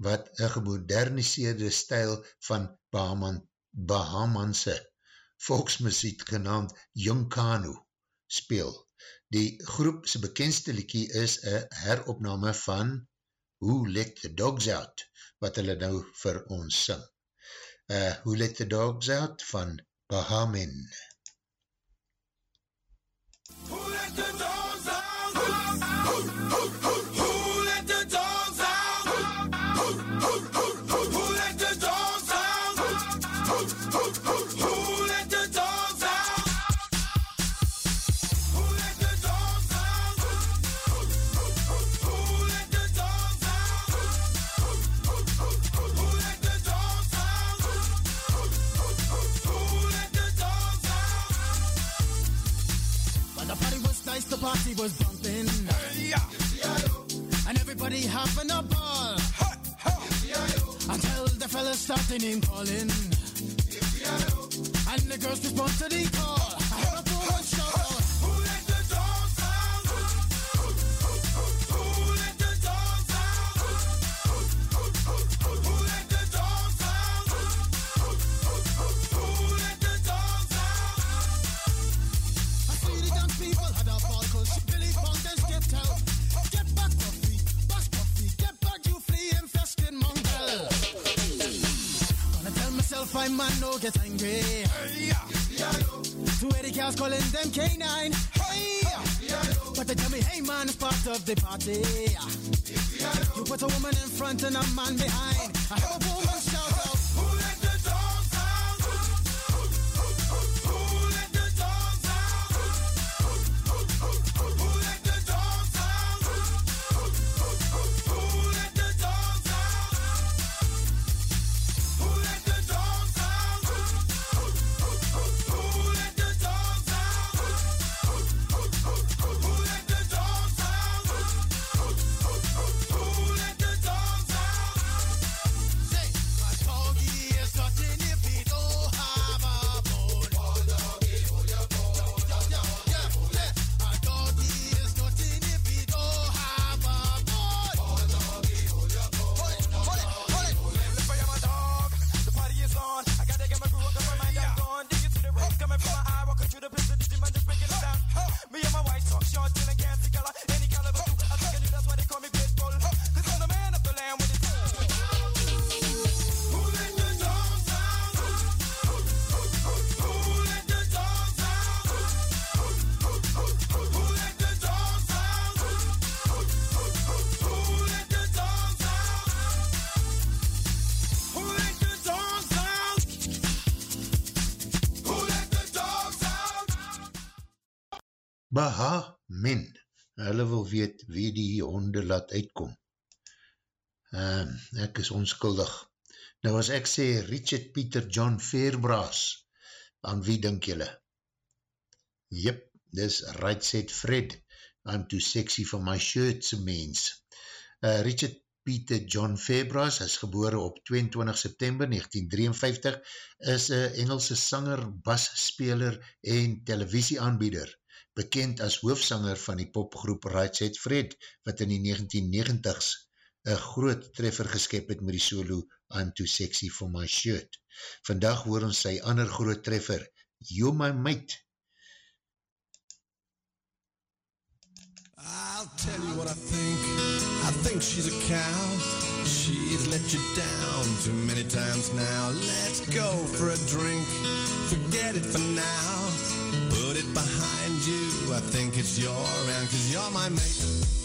wat een gemoderniseerde stijl van Bahaman, Bahamanse volksmuziek genaamd Yonkanu speel. Die groep sy bekendste liekie is een heropname van Who Let the Dogs Out, wat hulle nou vir ons sing. Uh, Who Let the Dogs Out van Bahamin. Who let the dogs out? Party was bumping. And everybody having a ball. Until the fellas started name calling. And the girls respond to the call. Uitkom. Um, ek is onskuldig. Nou as ek sê Richard Peter John Fairbrass, aan wie dink julle? Jep, dis Right Said Fred, I'm too sexy for my shirts, mens. Uh, Richard Peter John Fairbrass is gebore op 22 September 1953, is een Engelse sanger, basspeler en televisieaanbieder, bekend as hoofsanger van die popgroep Right Said Fred, wat in die 1990s een groot treffer geskep het met die solo I'm Too Sexy For My Shirt. Vandag hoor ons sy ander groot treffer, You're My Mate. I'll tell you what I think. I think she's a cow. She's let you down too many times now. Let's go for a drink. Forget it for now. Put it behind. I think it's your round, cause you're my mate.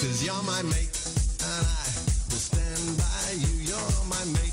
Cause you're my mate. And I will stand by you. You're my mate.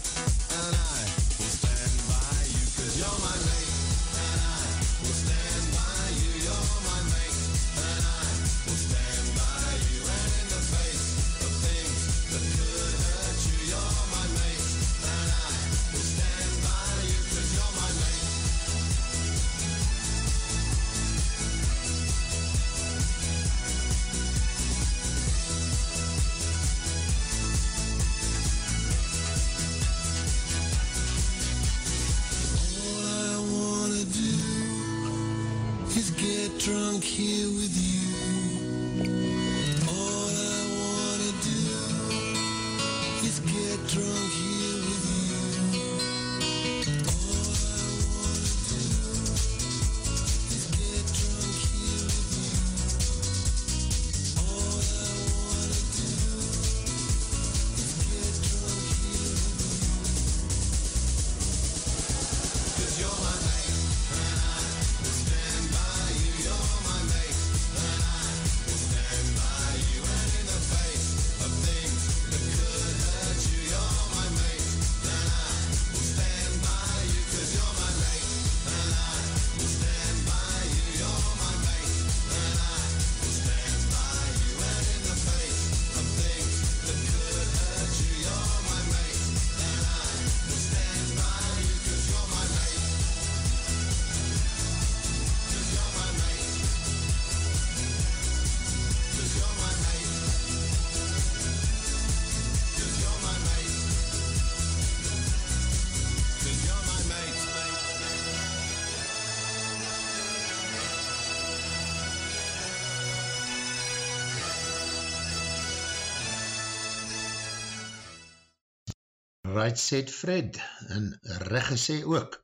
Right said Fred, en reg gesê ook,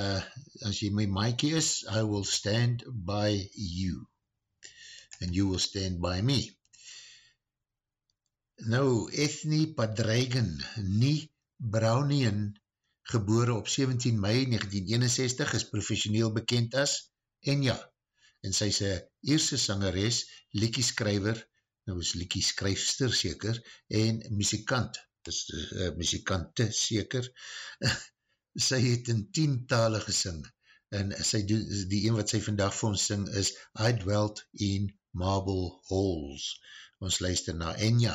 uh, as jy my maakie is, I will stand by you, and you will stand by me. Nou, Ethnie Padreigen, nie Brownian, gebore op 17 mei 1961, is professioneel bekend as Enya, en sy is eerste sangeres, liekieskryver, nou is liekieskryfster seker, en muzikant, is uh, muzikante seker, *laughs* sy het in tien tale gesing, en sy doen, die een wat sy vandag vir ons sing is I Dwelt in Marble Halls. Ons luister na Enya.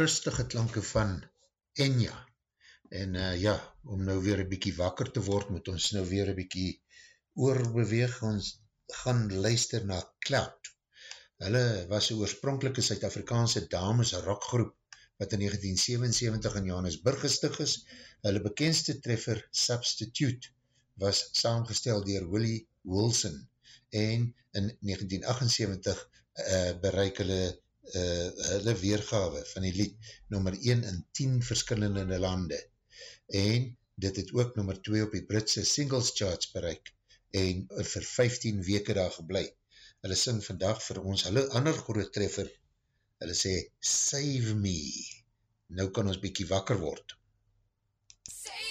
rustige klanke van Enya. En uh, ja, om nou weer een bykie wakker te word, moet ons nou weer een bykie oorbeweeg, ons gaan luister na Cloud. Hulle was een oorspronkelike Suid-Afrikaanse dames rockgroep, wat in 1977 in Johannesburg gestig is. Hulle bekendste treffer Substitute was saamgestel dier Willie Wilson en in 1978 uh, bereik hulle uh, hulle weergawe van die lied nummer 1 in 10 verskillende lande. En dit het ook nummer 2 op die Britse singles charts bereik en vir 15 weke daar geblei. Hulle sing vandag vir ons hulle ander groot treffer. Hulle sê Save Me. Nou kan ons bykie wakker word. Save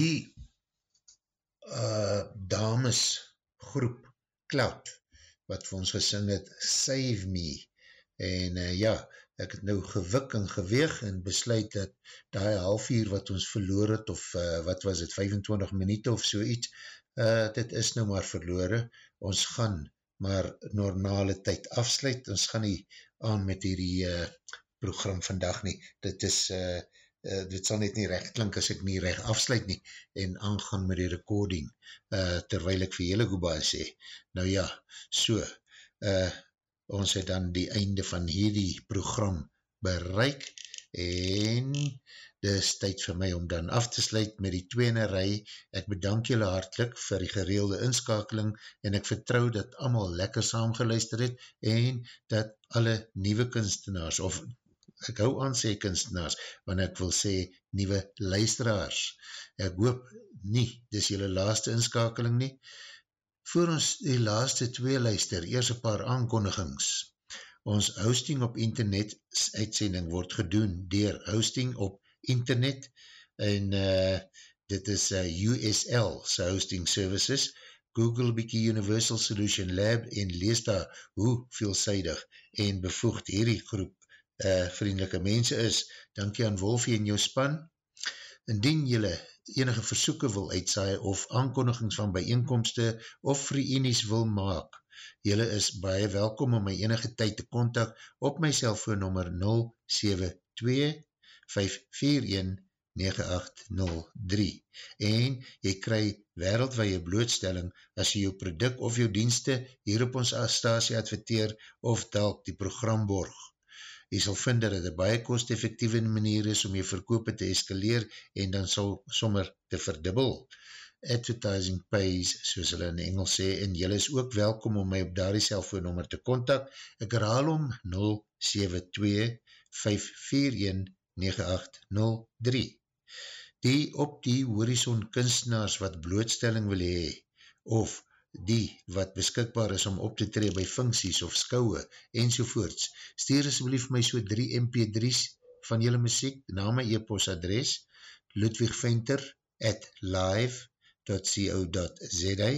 die uh, damesgroep Cloud, wat vir ons gesing het, Save Me, en uh, ja, ek het nou gewik en geweeg en besluit dat die half uur wat ons verloor het, of uh, wat was het, 25 minuut of so iets, uh, dit is nou maar verloor, ons gaan maar normale tyd afsluit, ons gaan nie aan met hierdie uh, program vandag nie, dit is, uh, uh, dit sal net nie recht klink as ek nie recht afsluit nie, en aangaan met die recording, uh, terwijl ek vir julle goeie sê, nou ja, so, uh, ons het dan die einde van hierdie program bereik en dit is tyd vir my om dan af te sluit met die tweene rij. Ek bedank julle hartlik vir die gereelde inskakeling en ek vertrou dat allemaal lekker saamgeluister het en dat alle nieuwe kunstenaars of ek hou aan sê kunstenaars, want ek wil sê nieuwe luisteraars. Ek hoop nie, dis julle laaste inskakeling nie, Voor ons die laaste twee luister, eers een paar aankondigings. Ons hosting op internet uitsending word gedoen dier hosting op internet en uh, dit is uh, USL sy hosting services. Google bykie Universal Solution Lab en lees daar hoe veelzijdig en bevoegd hierdie groep uh, vriendelike mense is. Dankie aan Wolfie en jou span. Indien jylle enige versoeken wil uitsaai of aankondigings van bijeenkomste of reenies wil maak, jylle is baie welkom om my enige tyd te kontak op my cellfoonnummer 072-541-9803 en jy kry wereldwaie blootstelling as jy jou product of jou dienste hier op ons stasie adverteer of dalk die program borg. Jy sal vind dat het baie kost-effectieve manier is om jy verkoop te eskaleer en dan sal sommer te verdubbel. Advertising pays, soos hulle in Engels sê, en jylle is ook welkom om my op daar die cellfoonnummer te kontak. Ek herhaal om 072-541-9803. Die op die horizon kunstenaars wat blootstelling wil hee, of die wat beskikbaar is om op te tree by funksies of skouwe enzovoorts, stuur asblief my so 3 mp3's van jylle muziek na my e-post adres ludwigventer at live.co.za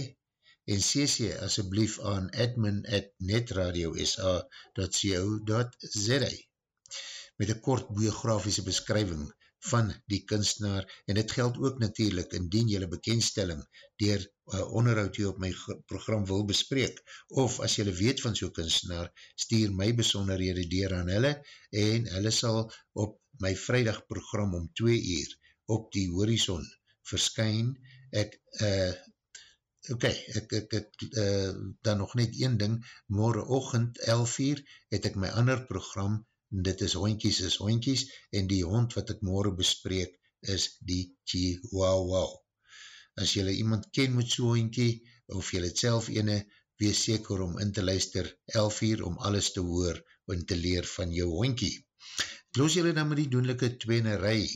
en cc asblief aan admin at netradio.sa.co.za met een kort biografiese beskrywing van die kunstenaar en dit geld ook natuurlijk indien jylle bekendstelling dier uh, onderhoud jy op my program wil bespreek of as jylle weet van so'n kunstenaar stuur my besonderhede dier aan hulle en hulle sal op my vrijdag program om 2 uur op die horizon verskyn. Ek uh, ok, ek, ek, ek uh, dan nog net een ding, morgen ochend 11 uur het ek my ander program dit is hondjies is hondjies, en die hond wat ek morgen bespreek, is die Chihuahua. As jylle iemand ken met so hondjie, of jylle het self ene, wees seker om in te luister 11 uur om alles te hoor en te leer van jou hondjie. Kloos jylle dan met die doenlijke tweene rij.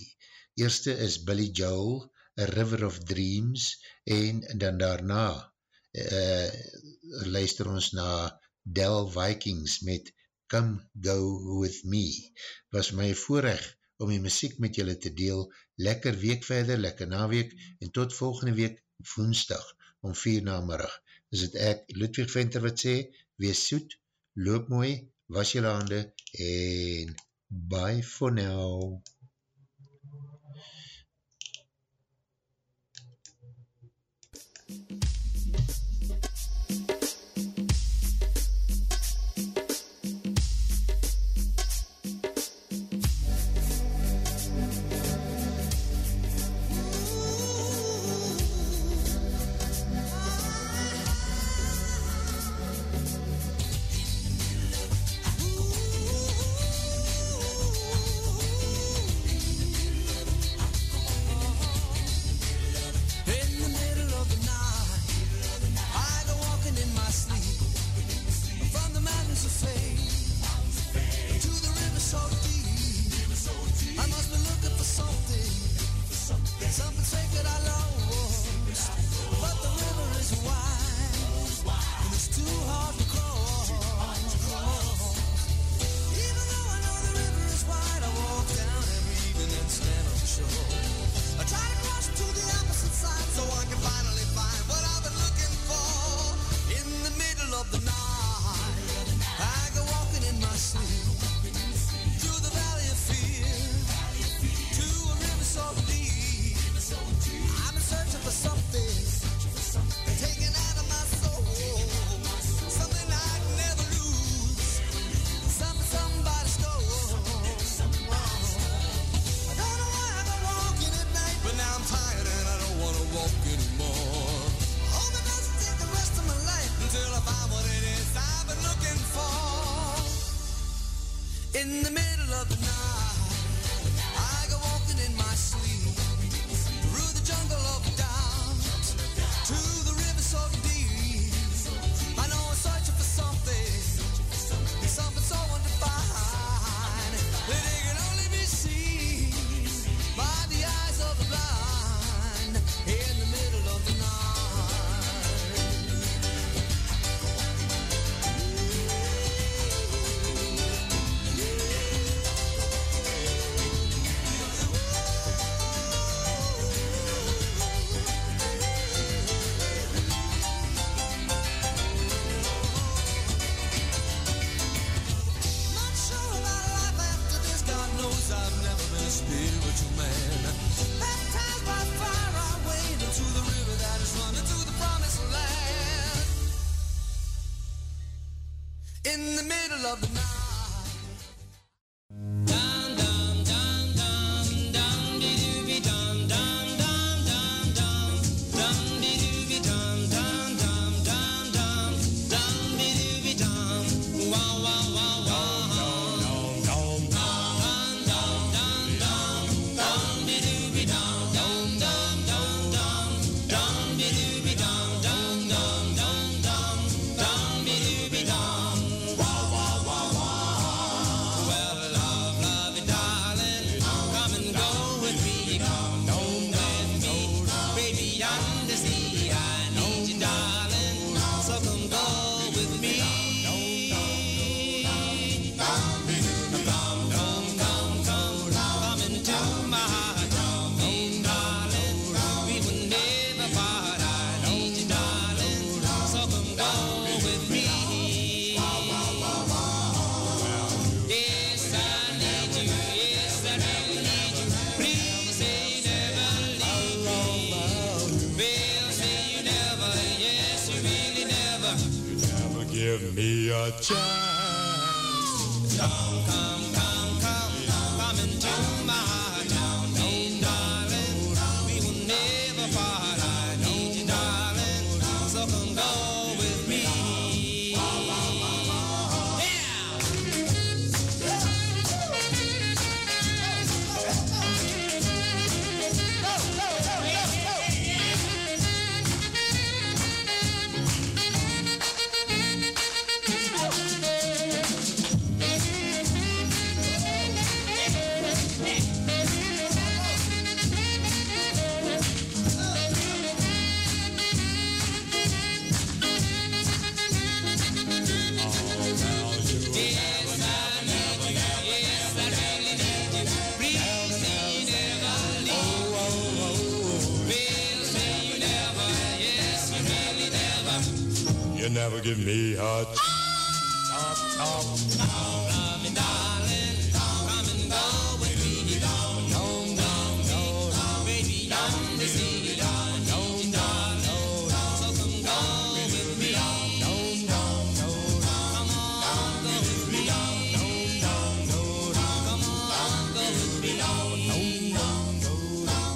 Eerste is Billy Joel, A River of Dreams, en dan daarna uh, luister ons na Del Vikings met Come Go With Me. Was my voorrecht om die muziek met julle te deel. Lekker week verder, lekker naweek en tot volgende week woensdag om vier namerig. Is het ek, Ludwig Venter wat sê, wees soet, loop mooi, was julle hande en bye for now.